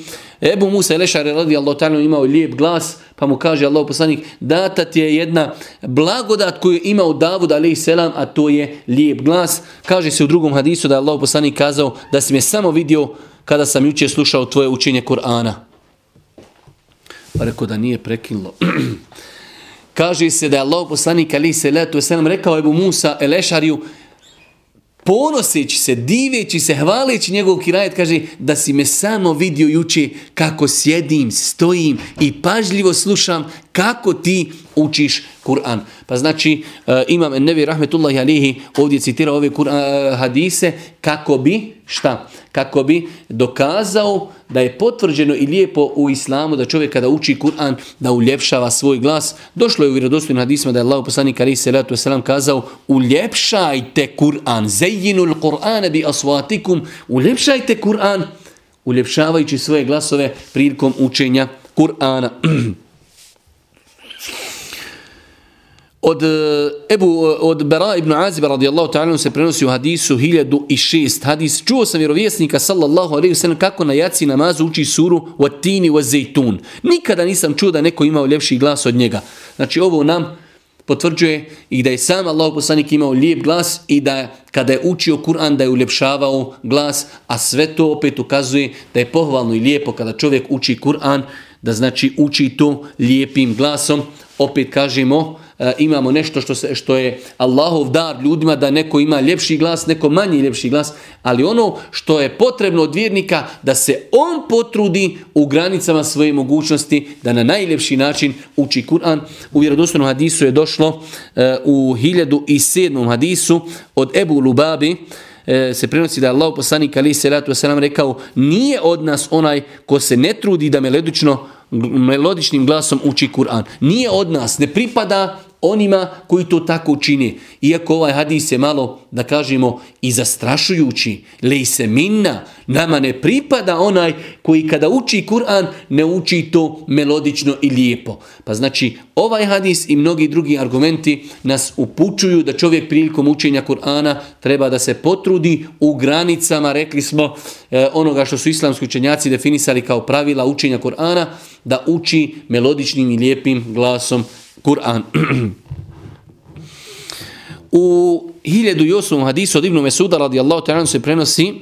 Ebu Musa el-Ešarija radijallahu ta'ala imao lijep glas pa mu kaže Allah poslanik data ti je jedna blagodat koju je imao Davud alaih salam a to je lijep glas. Kaže se u drugom hadisu da je Allah poslanik kazao da si me samo vidio kada sam juče slušao tvoje učenje Kur'ana. Pa rekao da nije prekinulo. kaže se da je Allah poslanik ali se letu selam rekao Ebu Musa Elešariju ponoseći se, diveći se, hvaleći njegov kirajet, kaže da si me samo vidio juče kako sjedim, stojim i pažljivo slušam kako ti učiš Kur'an. Pa znači, e, imam Nevi Rahmetullahi Alihi ovdje citira ove Kur'an, e, hadise kako bi, šta? Kako bi dokazao da je potvrđeno i lijepo u islamu da čovjek kada uči Kur'an da uljepšava svoj glas. Došlo je u vjerodostojnim hadisima da je Allah poslanik Ali Salatu Veselam kazao uljepšajte Kur'an, zejinul Kur'an bi aswatikum, uljepšajte Kur'an, uljepšavajući svoje glasove prilikom učenja Kur'ana. Od e, Ebu, e, od Bera ibn Aziba radijallahu ta'ala se prenosi u hadisu 1006 hadis. Čuo sam vjerovjesnika sallallahu alaihi sallam kako na jaci namazu uči suru wa tini wa zejtun. Nikada nisam čuo da neko imao ljepši glas od njega. Znači ovo nam potvrđuje i da je sam Allah poslanik imao lijep glas i da kada je učio Kur'an da je uljepšavao glas, a sve to opet ukazuje da je pohvalno i lijepo kada čovjek uči Kur'an, da znači uči to lijepim glasom. Opet kažemo, E, imamo nešto što, se, što je Allahov dar ljudima da neko ima ljepši glas, neko manji ljepši glas, ali ono što je potrebno od vjernika da se on potrudi u granicama svoje mogućnosti da na najljepši način uči Kur'an. U vjerodostojnom hadisu je došlo uh, u 1007. hadisu od Ebu Lubabi e, se prenosi da je Allah poslanik ali se ratu selam rekao nije od nas onaj ko se ne trudi da melodično melodičnim glasom uči Kur'an. Nije od nas, ne pripada onima koji to tako čini. Iako ovaj hadis je malo, da kažemo, i zastrašujući, lej se minna, nama ne pripada onaj koji kada uči Kur'an ne uči to melodično i lijepo. Pa znači, ovaj hadis i mnogi drugi argumenti nas upučuju da čovjek prilikom učenja Kur'ana treba da se potrudi u granicama, rekli smo, e, onoga što su islamski učenjaci definisali kao pravila učenja Kur'ana, da uči melodičnim i lijepim glasom Kur'an. U 1008. hadisu od Ibnu Mesuda radijallahu ta'ala se prenosi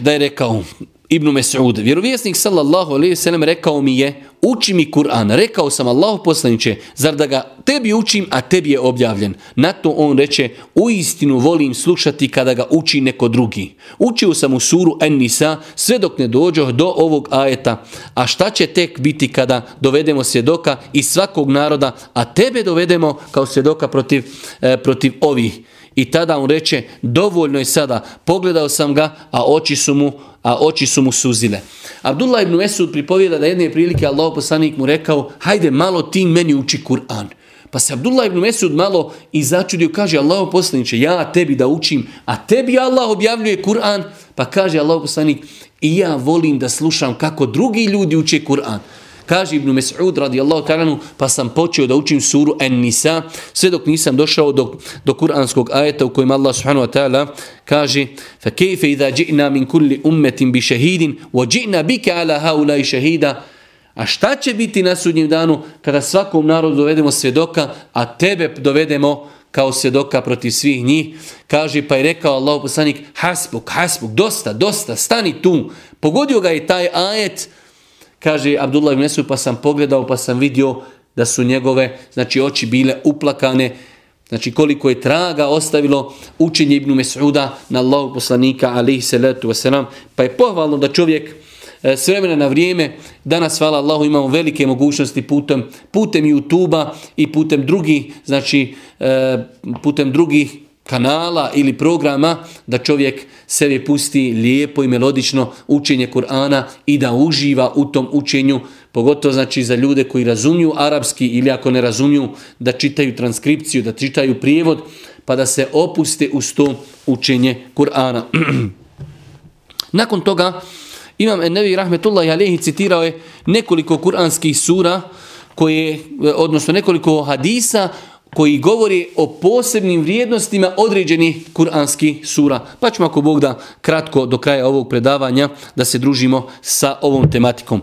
da je rekao Ibn Mes'ud, vjerovjesnik sallallahu alejhi ve sellem rekao mi je, uči mi Kur'an. Rekao sam Allahu poslaniće, zar da ga tebi učim, a tebi je objavljen. Na to on reče, u istinu volim slušati kada ga uči neko drugi. Učio sam u suru En-Nisa sve dok ne dođoh do ovog ajeta. A šta će tek biti kada dovedemo svjedoka iz svakog naroda, a tebe dovedemo kao svjedoka protiv, eh, protiv ovih. I tada on reče, dovoljno je sada, pogledao sam ga, a oči su mu, a oči su mu suzile. Abdullah ibn Mesud pripovijeda da jedne prilike Allah poslanik mu rekao, hajde malo ti meni uči Kur'an. Pa se Abdullah ibn Mesud malo i začudio, kaže Allah poslaniče, ja tebi da učim, a tebi Allah objavljuje Kur'an, pa kaže Allah poslanik, i ja volim da slušam kako drugi ljudi uče Kur'an. Kaže Ibn Mes'ud radijallahu ta'ala, pa sam počeo da učim suru En-Nisa, sve dok nisam došao do, do kuranskog ajeta u kojem Allah subhanahu wa ta'ala kaže فَكَيْفَ إِذَا جِئْنَا مِنْ كُلِّ أُمَّةٍ بِشَهِيدٍ وَجِئْنَا بِكَ عَلَى هَوْلَا شَهِيدًا A šta će biti na sudnjem danu kada svakom narodu dovedemo svjedoka, a tebe dovedemo kao svjedoka protiv svih njih? Kaže, pa je rekao Allah poslanik, hasbuk, hasbuk, dosta, dosta, stani tu. Pogodio ga je taj ajet, Kaže Abdullah ibn Mesud, pa sam pogledao, pa sam vidio da su njegove znači oči bile uplakane. Znači koliko je traga ostavilo učenje Ibnu Mesuda na Allahog poslanika alihi salatu wasalam. Pa je pohvalno da čovjek e, s vremena na vrijeme, danas hvala Allahu imamo velike mogućnosti putem, putem YouTube-a i putem drugih, znači e, putem drugih kanala ili programa da čovjek sebi pusti lijepo i melodično učenje Kur'ana i da uživa u tom učenju, pogotovo znači za ljude koji razumiju arapski ili ako ne razumiju da čitaju transkripciju, da čitaju prijevod, pa da se opuste uz to učenje Kur'ana. Nakon toga Imam Ennevi Rahmetullah Alehi citirao je nekoliko kuranskih sura koje, odnosno nekoliko hadisa koji govori o posebnim vrijednostima određenih kuranskih sura. Pa ćemo ako Bog da kratko do kraja ovog predavanja da se družimo sa ovom tematikom.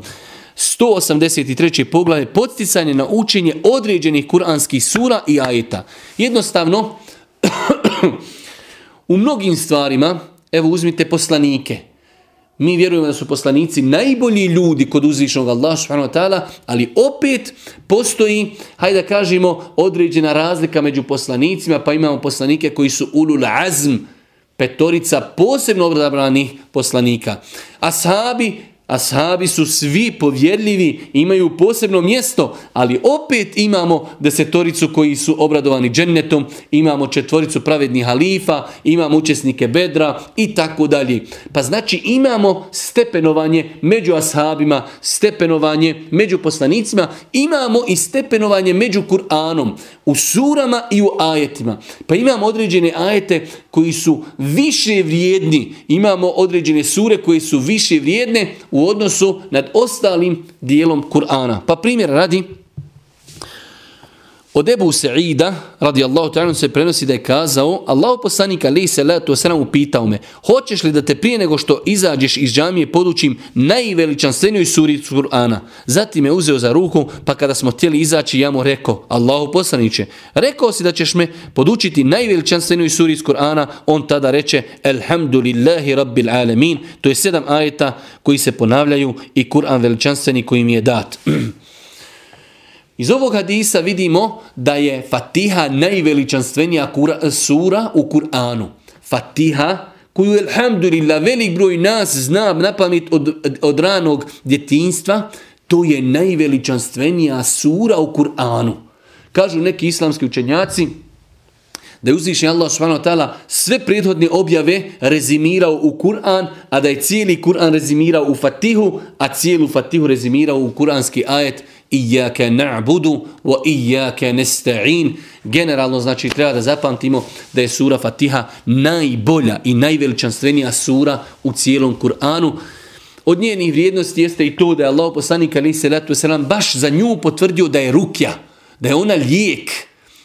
183. poglavlje podsticanje na učenje određenih kuranskih sura i ajeta. Jednostavno, u mnogim stvarima, evo uzmite poslanike, Mi vjerujemo da su poslanici najbolji ljudi kod uzvišnog Allaha subhanahu wa ta'ala, ali opet postoji, hajde da kažemo, određena razlika među poslanicima, pa imamo poslanike koji su ulul azm, petorica posebno odabranih poslanika. Ashabi Ashabi su svi povjedljivi, imaju posebno mjesto, ali opet imamo desetoricu koji su obradovani džennetom, imamo četvoricu pravednih halifa, imamo učesnike bedra i tako dalje. Pa znači imamo stepenovanje među ashabima, stepenovanje među poslanicima, imamo i stepenovanje među Kur'anom, u surama i u ajetima. Pa imamo određene ajete koji su više vrijedni, imamo određene sure koje su više vrijedne u odnosu nad ostalim dijelom Kur'ana. Pa primjer radi, od Ebu Sa'ida, radijallahu ta'ala, se prenosi da je kazao, Allahu poslanik ali se letu osram upitao me, hoćeš li da te prije nego što izađeš iz džamije podučim najveličanstveniju suri Kur'ana? Zatim me uzeo za ruku, pa kada smo htjeli izaći, ja mu rekao, Allahu poslaniće, rekao si da ćeš me podučiti najveličanstveniju suri Kur'ana, on tada reče, Elhamdulillahi rabbil alamin, to je sedam ajeta koji se ponavljaju i Kur'an veličanstveni koji mi je dat. Iz ovog hadisa vidimo da je Fatiha najveličanstvenija sura u Kur'anu. Fatiha koju, elhamdulillah, velik broj nas zna na pamet od, od ranog djetinstva, to je najveličanstvenija sura u Kur'anu. Kažu neki islamski učenjaci, da je uzvišnji Allah subhanahu sve prethodne objave rezimirao u Kur'an, a da je cijeli Kur'an rezimirao u Fatihu, a cijelu Fatihu rezimirao u kuranski ajet Iyyaka na'budu wa iyyaka nesta'in. Generalno znači treba da zapamtimo da je sura Fatiha najbolja i najveličanstvenija sura u cijelom Kur'anu. Od njenih vrijednosti jeste i to da je Allah poslanik ali se letu selam baš za nju potvrdio da je rukja, da je ona lijek.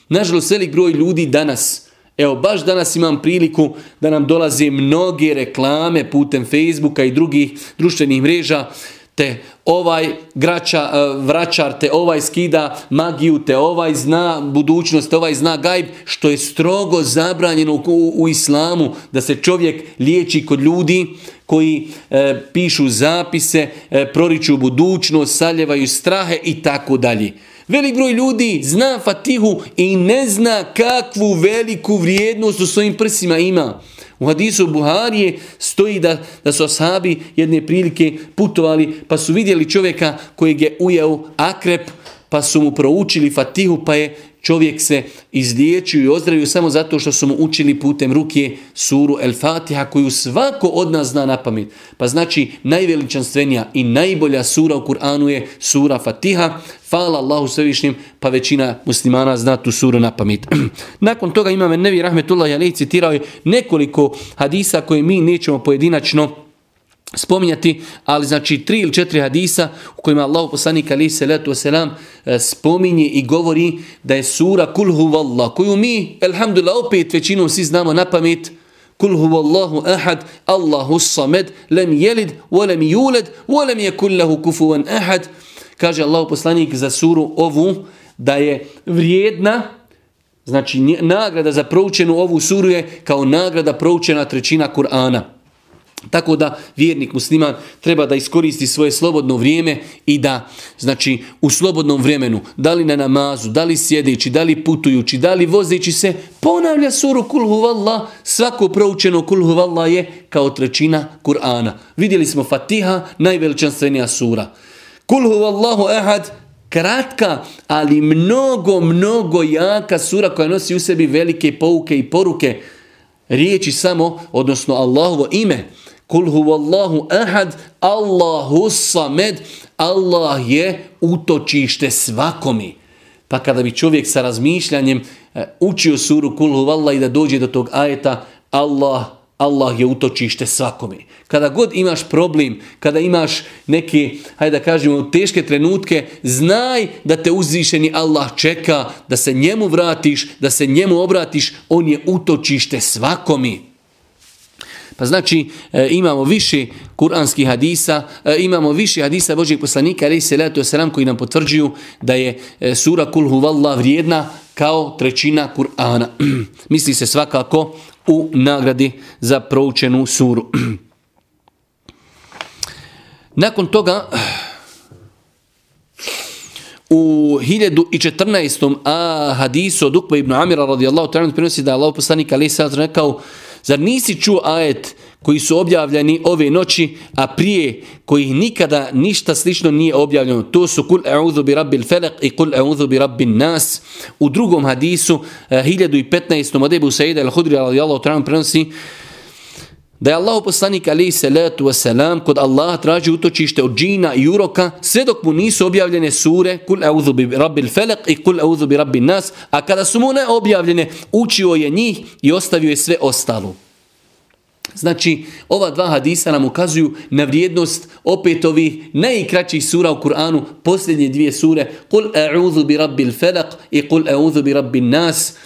Nažalost, velik broj ljudi danas, evo baš danas imam priliku da nam dolaze mnoge reklame putem Facebooka i drugih društvenih mreža, te ovaj grača, e, vraćar, te ovaj skida magiju, te ovaj zna budućnost, te ovaj zna gajb, što je strogo zabranjeno u, u islamu, da se čovjek liječi kod ljudi koji e, pišu zapise, e, proriču budućnost, saljevaju strahe i tako dalje. Velik broj ljudi zna Fatihu i ne zna kakvu veliku vrijednost u svojim prsima ima. U hadisu Buharije stoji da, da su ashabi jedne prilike putovali pa su vidjeli čovjeka kojeg je ujeo akrep pa su mu proučili Fatihu pa je čovjek se izliječio i ozdravio samo zato što su mu učili putem ruke suru El Fatiha koju svako od nas zna na pamet. Pa znači najveličanstvenija i najbolja sura u Kur'anu je sura Fatiha. Hvala Allahu svevišnjim, pa većina muslimana zna tu suru na pamet. Nakon toga imam Nevi Rahmetullah Jalej citirao je nekoliko hadisa koje mi nećemo pojedinačno spominjati, ali znači tri ili četiri hadisa u kojima Allah poslanik ali se letu selam e, spominje i govori da je sura Kul huvallah, koju mi, elhamdulillah, opet većinom svi znamo na pamet, Kul huvallahu ahad, Allahu samed, lem jelid, volem juled, volem je kullahu kufuvan ahad. Kaže Allah poslanik za suru ovu da je vrijedna, znači nagrada za proučenu ovu suru je kao nagrada proučena trećina Kur'ana. Tako da vjernik musliman treba da iskoristi svoje slobodno vrijeme i da, znači, u slobodnom vremenu, da li na namazu, da li sjedeći, da li putujući, da li vozeći se, ponavlja suru Kul Huvallah, svako proučeno Kul Huvallah je kao trećina Kur'ana. Vidjeli smo Fatiha, najveličanstvenija sura. Kul Huvallahu ehad, kratka, ali mnogo, mnogo jaka sura koja nosi u sebi velike pouke i poruke. Riječi samo, odnosno Allahovo ime, Kul huvallahu ahad, Allahu samed, Allah je utočište svakomi. Pa kada bi čovjek sa razmišljanjem e, učio suru Kul huvallahu i da dođe do tog ajeta, Allah, Allah je utočište svakomi. Kada god imaš problem, kada imaš neke, hajde da kažemo, teške trenutke, znaj da te uzvišeni Allah čeka, da se njemu vratiš, da se njemu obratiš, on je utočište svakomi. Pa znači e, imamo više kuranskih hadisa, e, imamo više hadisa Božijeg poslanika, ali se leto selam koji nam potvrđuju da je e, sura Kul Huvallah vrijedna kao trećina Kur'ana. Misli se svakako u nagradi za proučenu suru. Nakon toga, u 1014. a hadisu od Ukba ibn Amira radijallahu ta'ala prenosi da je Allah poslanik ali sad rekao zar nisi čuo ajet koji su objavljeni ove noći, a prije kojih nikada ništa slično nije objavljeno. To su kul e'udhu bi rabbil felek i kul e'udhu bi rabbin nas. U drugom hadisu, eh, 1015. od Ebu Sa'ida al-Hudri radijallahu ta'ala prenosi da je Allah poslanik alaihi salatu wasalam kod Allah traži utočište od džina i uroka sve dok mu nisu objavljene sure kul e'udhu bi rabbil felak i kul e'udhu bi rabbin nas a kada su mu ne objavljene učio je njih i ostavio je sve ostalo. Znači, ova dva hadisa nam ukazuju na vrijednost opet ovih najkraćih sura u Kur'anu, posljednje dvije sure, Kul a'udhu bi rabbil felak i Kul a'udhu bi rabbin nas.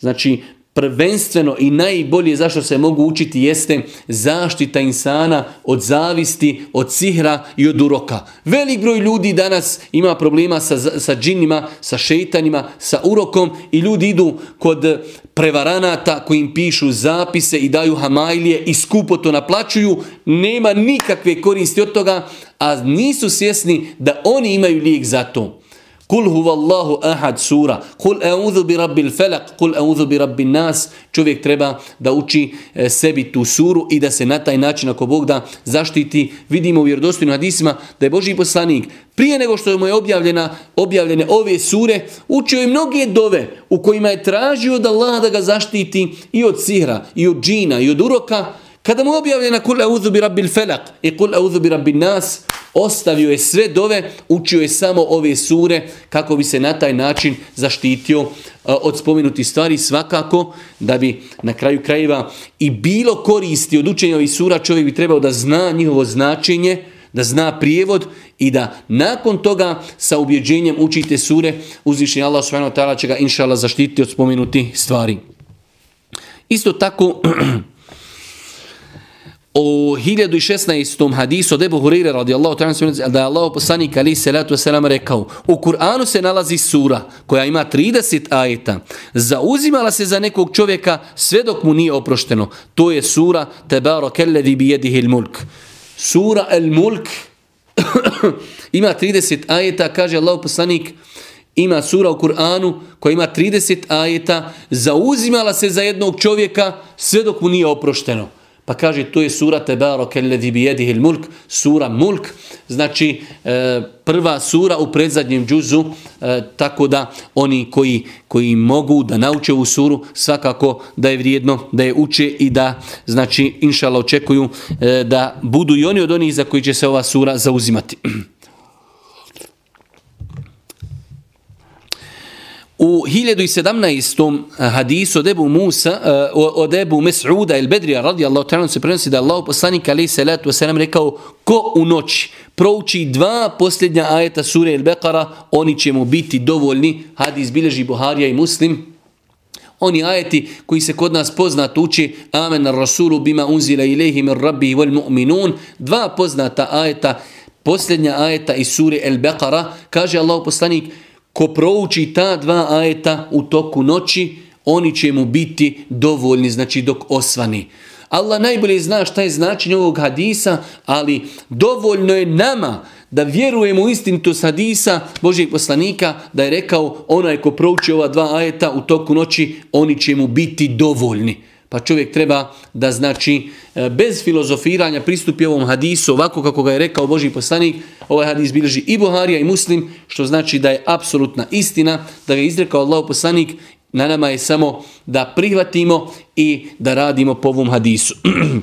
Znači, prvenstveno i najbolje zašto se mogu učiti jeste zaštita insana od zavisti, od sihra i od uroka. Velik broj ljudi danas ima problema sa, sa džinima, sa šeitanima, sa urokom i ljudi idu kod prevaranata koji im pišu zapise i daju hamajlije i skupo to naplaćuju. Nema nikakve koristi od toga, a nisu svjesni da oni imaju lijek za to. Kul huvallahu ahad sura. Kul e'udhu bi rabbil felak. Kul e'udhu bi rabbin nas. Čovjek treba da uči e, sebi tu suru i da se na taj način ako Bog da zaštiti. Vidimo u vjerodostojnim hadisima da je Boži poslanik prije nego što mu je objavljena, objavljene ove sure, učio je mnoge dove u kojima je tražio da Allah da ga zaštiti i od sihra, i od džina, i od uroka. Kada mu je objavljena kul e'udhu bi rabbil felak i kul e'udhu bi rabbin nas, ostavio je sve dove, učio je samo ove sure kako bi se na taj način zaštitio e, od spomenuti stvari svakako da bi na kraju krajeva i bilo koristi od učenja ovih sura čovjek bi trebao da zna njihovo značenje, da zna prijevod i da nakon toga sa ubjeđenjem učite sure uzvišenje Allah s.w.t. će ga inšala zaštititi od spomenuti stvari. Isto tako u 1016. hadisu od Ebu Hurire radijallahu ta'ala da je Allah poslanik ali salatu wasalam rekao u Kur'anu se nalazi sura koja ima 30 ajeta. Zauzimala se za nekog čovjeka sve dok mu nije oprošteno. To je sura Tebaro kelledi bi al-mulk sura el mulk ima 30 ajeta kaže Allah poslanik ima sura u Kur'anu koja ima 30 ajeta. Zauzimala se za jednog čovjeka sve dok mu nije oprošteno. Pa kaže, to je sura Tebaro kelledhi bi jedihil mulk, sura mulk, znači e, prva sura u predzadnjem džuzu, e, tako da oni koji, koji mogu da nauče u suru, svakako da je vrijedno da je uče i da, znači, inšala očekuju e, da budu i oni od onih za koji će se ova sura zauzimati. U 1017. Eh, hadisu od Ebu Musa, eh, od Ebu Mes'uda il Bedrija radijallahu ta'ala se prenosi da Allah poslanik alaih salatu wasalam rekao ko u noći prouči dva posljednja ajeta sure il Bekara, oni će mu biti dovoljni. Hadis bileži Buharija i Muslim. Oni ajeti koji se kod nas poznat uči Amen rasulu bima unzila ilaihi min rabbi wal mu'minun. Dva poznata ajeta, posljednja ajeta iz sure El Bekara, kaže Allah poslanik, ko prouči ta dva ajeta u toku noći, oni će mu biti dovoljni, znači dok osvani. Allah najbolje zna šta je značenje ovog hadisa, ali dovoljno je nama da vjerujemo u istinitost hadisa Božijeg poslanika, da je rekao onaj ko prouči ova dva ajeta u toku noći, oni će mu biti dovoljni. Pa čovjek treba da znači e, bez filozofiranja pristupi ovom hadisu ovako kako ga je rekao Boži poslanik. Ovaj hadis bilježi i Buharija i Muslim, što znači da je apsolutna istina, da ga je izrekao Allah poslanik. Na nama je samo da prihvatimo i da radimo po ovom hadisu.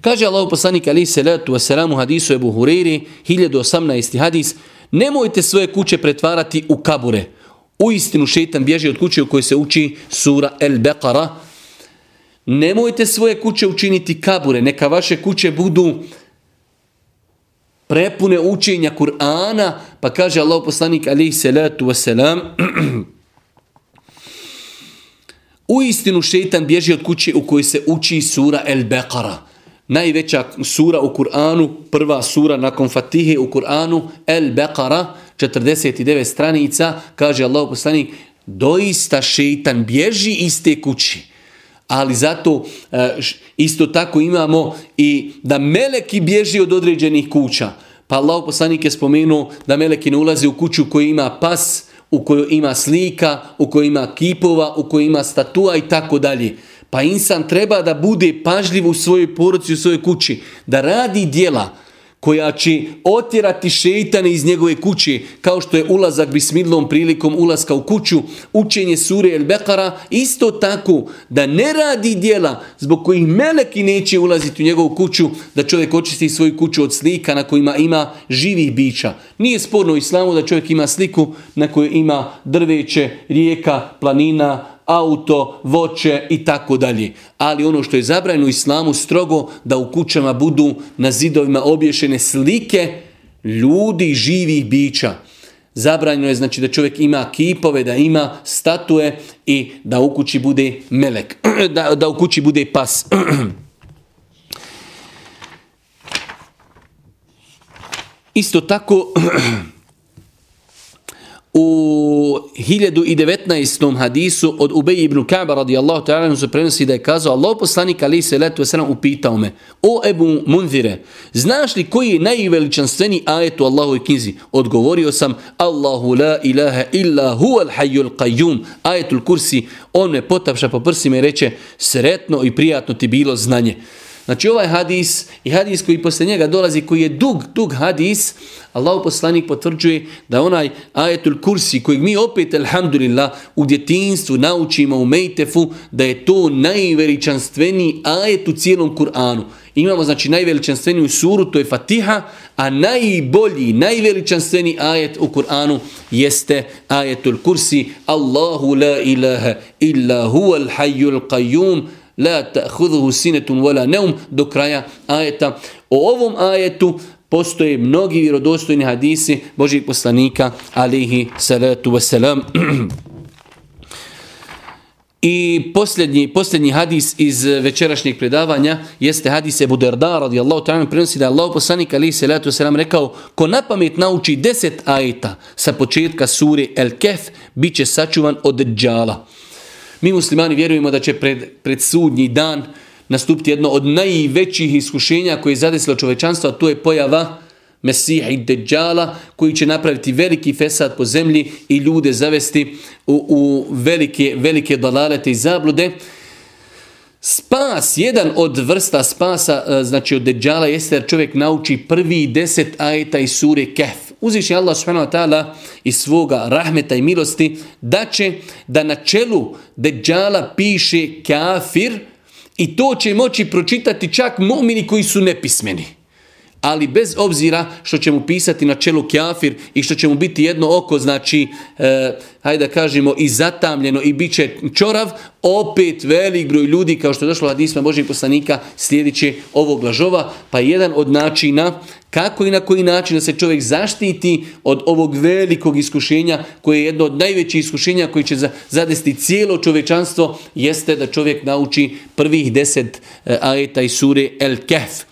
Kaže Allah poslanik ali se letu wasalamu hadisu Ebu Huriri, 1018. hadis, nemojte svoje kuće pretvarati u kabure. U istinu šetan bježi od kuće u kojoj se uči sura El Beqara. Nemojte svoje kuće učiniti kabure, neka vaše kuće budu prepune učenja Kur'ana, pa kaže Allah poslanik alaihi salatu wasalam, u istinu šetan bježi od kuće u kojoj se uči sura El Beqara. Najveća sura u Kur'anu, prva sura nakon Fatihe u Kur'anu, El Beqara, 49 stranica, kaže Allah poslanik, doista šeitan bježi iz te kući. ali zato e, isto tako imamo i da meleki bježi od određenih kuća. Pa Allah poslanik je spomenuo da meleki ne ulaze u kuću koja ima pas, u kojoj ima slika, u kojoj ima kipova, u kojoj ima statua i tako dalje. Pa insan treba da bude pažljiv u svojoj poruci, u svojoj kući, da radi dijela koja će otjerati šeitane iz njegove kuće, kao što je ulazak bismilom prilikom ulaska u kuću, učenje sure El Bekara, isto tako da ne radi dijela zbog kojih meleki neće ulaziti u njegovu kuću, da čovjek očisti svoju kuću od slika na kojima ima živih bića. Nije sporno u islamu da čovjek ima sliku na kojoj ima drveće, rijeka, planina, auto, voće i tako dalje. Ali ono što je zabranjeno islamu strogo da u kućama budu na zidovima obješene slike ljudi živih bića. Zabranjeno je znači da čovjek ima kipove, da ima statue i da u kući bude melek, da, da u kući bude pas. Isto tako U 1019. hadisu od Ubej ibn Ka'ba radijallahu ta'ala se prenosi da je kazao Allah poslanik ali se letu selam upitao me O Ebu Munzire, znaš li koji je najveličanstveni ajet u Allahovoj knjizi? Odgovorio sam Allahu la ilaha illa huwal hayyul qayyum ajetul kursi on me potapša po prsima i reče sretno i prijatno ti bilo znanje. Znači ovaj hadis i hadis koji posle njega dolazi, koji je dug, dug hadis, Allah poslanik potvrđuje da onaj ajetul kursi kojeg mi opet, alhamdulillah, u djetinstvu naučimo u Mejtefu, da je to najveličanstveniji ajet u cijelom Kur'anu. Imamo znači najveličanstveniju suru, to je Fatiha, a najbolji, najveličanstveni ajet u Kur'anu jeste ajetul kursi Allahu la ilaha illa huval hayyul qayyum la ta'khudhuhu sinatun wala nawm do kraja ajeta. O ovom ajetu postoje mnogi vjerodostojni hadisi Božih poslanika alihi salatu wasalam. I posljednji, posljednji hadis iz večerašnjeg predavanja jeste hadis Ebu Derda radijallahu ta'ala prenosi da je Allah poslanik alihi salatu wasalam rekao ko na pamet nauči deset ajeta sa početka sure El Kef bit će sačuvan od džala. Mi muslimani vjerujemo da će pred, pred sudnji dan nastupiti jedno od najvećih iskušenja koje je zadesilo čovečanstvo, a to je pojava Mesiha i Dejjala koji će napraviti veliki fesad po zemlji i ljude zavesti u, u velike, velike dalalete i zablude. Spas, jedan od vrsta spasa, e, znači od Dejjala, jeste da čovjek nauči prvi deset ajeta iz sure Kehf uzviši Allah subhanahu wa ta'ala iz svoga rahmeta i milosti da će da na čelu deđala piše kafir i to će moći pročitati čak mu'mini koji su nepismeni. Ali bez obzira što će mu pisati na čelu kafir i što će mu biti jedno oko, znači, e, hajde da kažemo, i zatamljeno i bit će čorav, opet velik broj ljudi, kao što je došlo od hadisma Božih poslanika, slijedit će ovog lažova, pa jedan od načina kako i na koji način da se čovjek zaštiti od ovog velikog iskušenja koje je jedno od najvećih iskušenja koji će zadesti cijelo čovečanstvo jeste da čovjek nauči prvih deset e, ajeta iz sure El Kehf.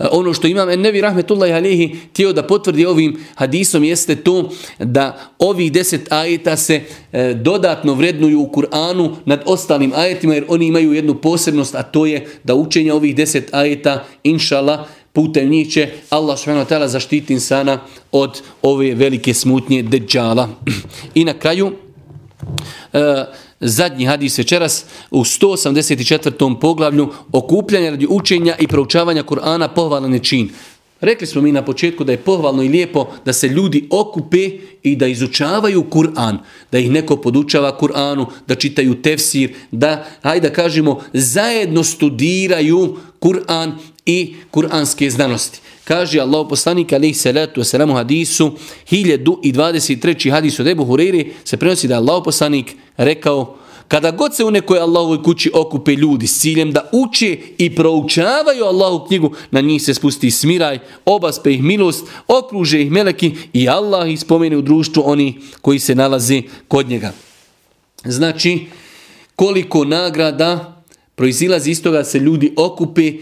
Eh, ono što imam Ennevi Rahmetullahi Alihi tijelo da potvrdi ovim hadisom jeste to da ovih deset ajeta se e, dodatno vrednuju u Kur'anu nad ostalim ajetima jer oni imaju jednu posebnost a to je da učenje ovih deset ajeta inšala putem njih će Allah subhanahu wa ta'ala zaštiti insana od ove velike smutnje deđala. I na kraju, uh, zadnji hadis večeras u 184. poglavlju okupljanje radi učenja i proučavanja Kur'ana pohvalan je čin. Rekli smo mi na početku da je pohvalno i lijepo da se ljudi okupe i da izučavaju Kur'an, da ih neko podučava Kur'anu, da čitaju tefsir, da, hajde da kažemo, zajedno studiraju Kur'an i kuranske znanosti. Kaže Allah poslanik alaihi salatu wasalamu hadisu 1023. hadisu od Ebu Hureyri se prenosi da je Allah poslanik rekao kada god se u nekoj Allahovoj kući okupe ljudi s ciljem da uče i proučavaju Allahu knjigu, na njih se spusti smiraj, obaspe ih milost, okruže ih meleki i Allah ih spomene u društvu oni koji se nalaze kod njega. Znači, koliko nagrada proizilazi iz toga se ljudi okupe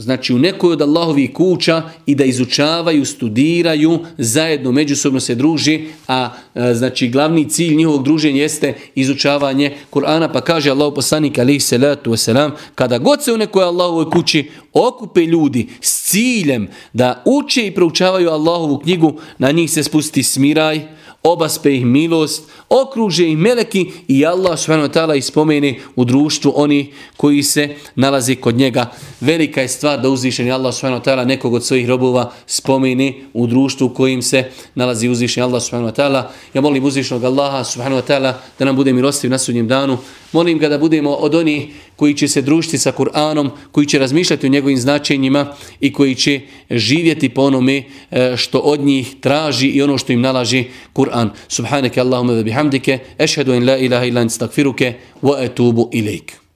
znači u nekoj od Allahovih kuća i da izučavaju, studiraju, zajedno međusobno se druži, a e, znači glavni cilj njihovog druženja jeste izučavanje Kur'ana, pa kaže Allah poslanik alejhi salatu vesselam, kada god se u nekoj Allahovoj kući okupe ljudi s ciljem da uče i proučavaju Allahovu knjigu, na njih se spusti smiraj, obaspe ih milost, okruže ih meleki i Allah subhanahu ispomene u društvu oni koji se nalazi kod njega. Velika je stvar da uzvišeni Allah subhanahu nekog od svojih robova spomene u društvu kojim se nalazi uzvišeni Allah subhanahu. Ja molim uzvišenog Allaha subhanahu wa ta'ala da nam bude milostiv na sudnjem danu. Molim ga da budemo od onih koji će se družiti sa Kur'anom, koji će razmišljati o njegovim značenjima i koji će živjeti po onome e, što od njih traži i ono što im nalaži Kur'an. Subhaneke Allahumma wa bihamdike, ešhedu in la ilaha illa stakfiruke, wa atubu ilaik.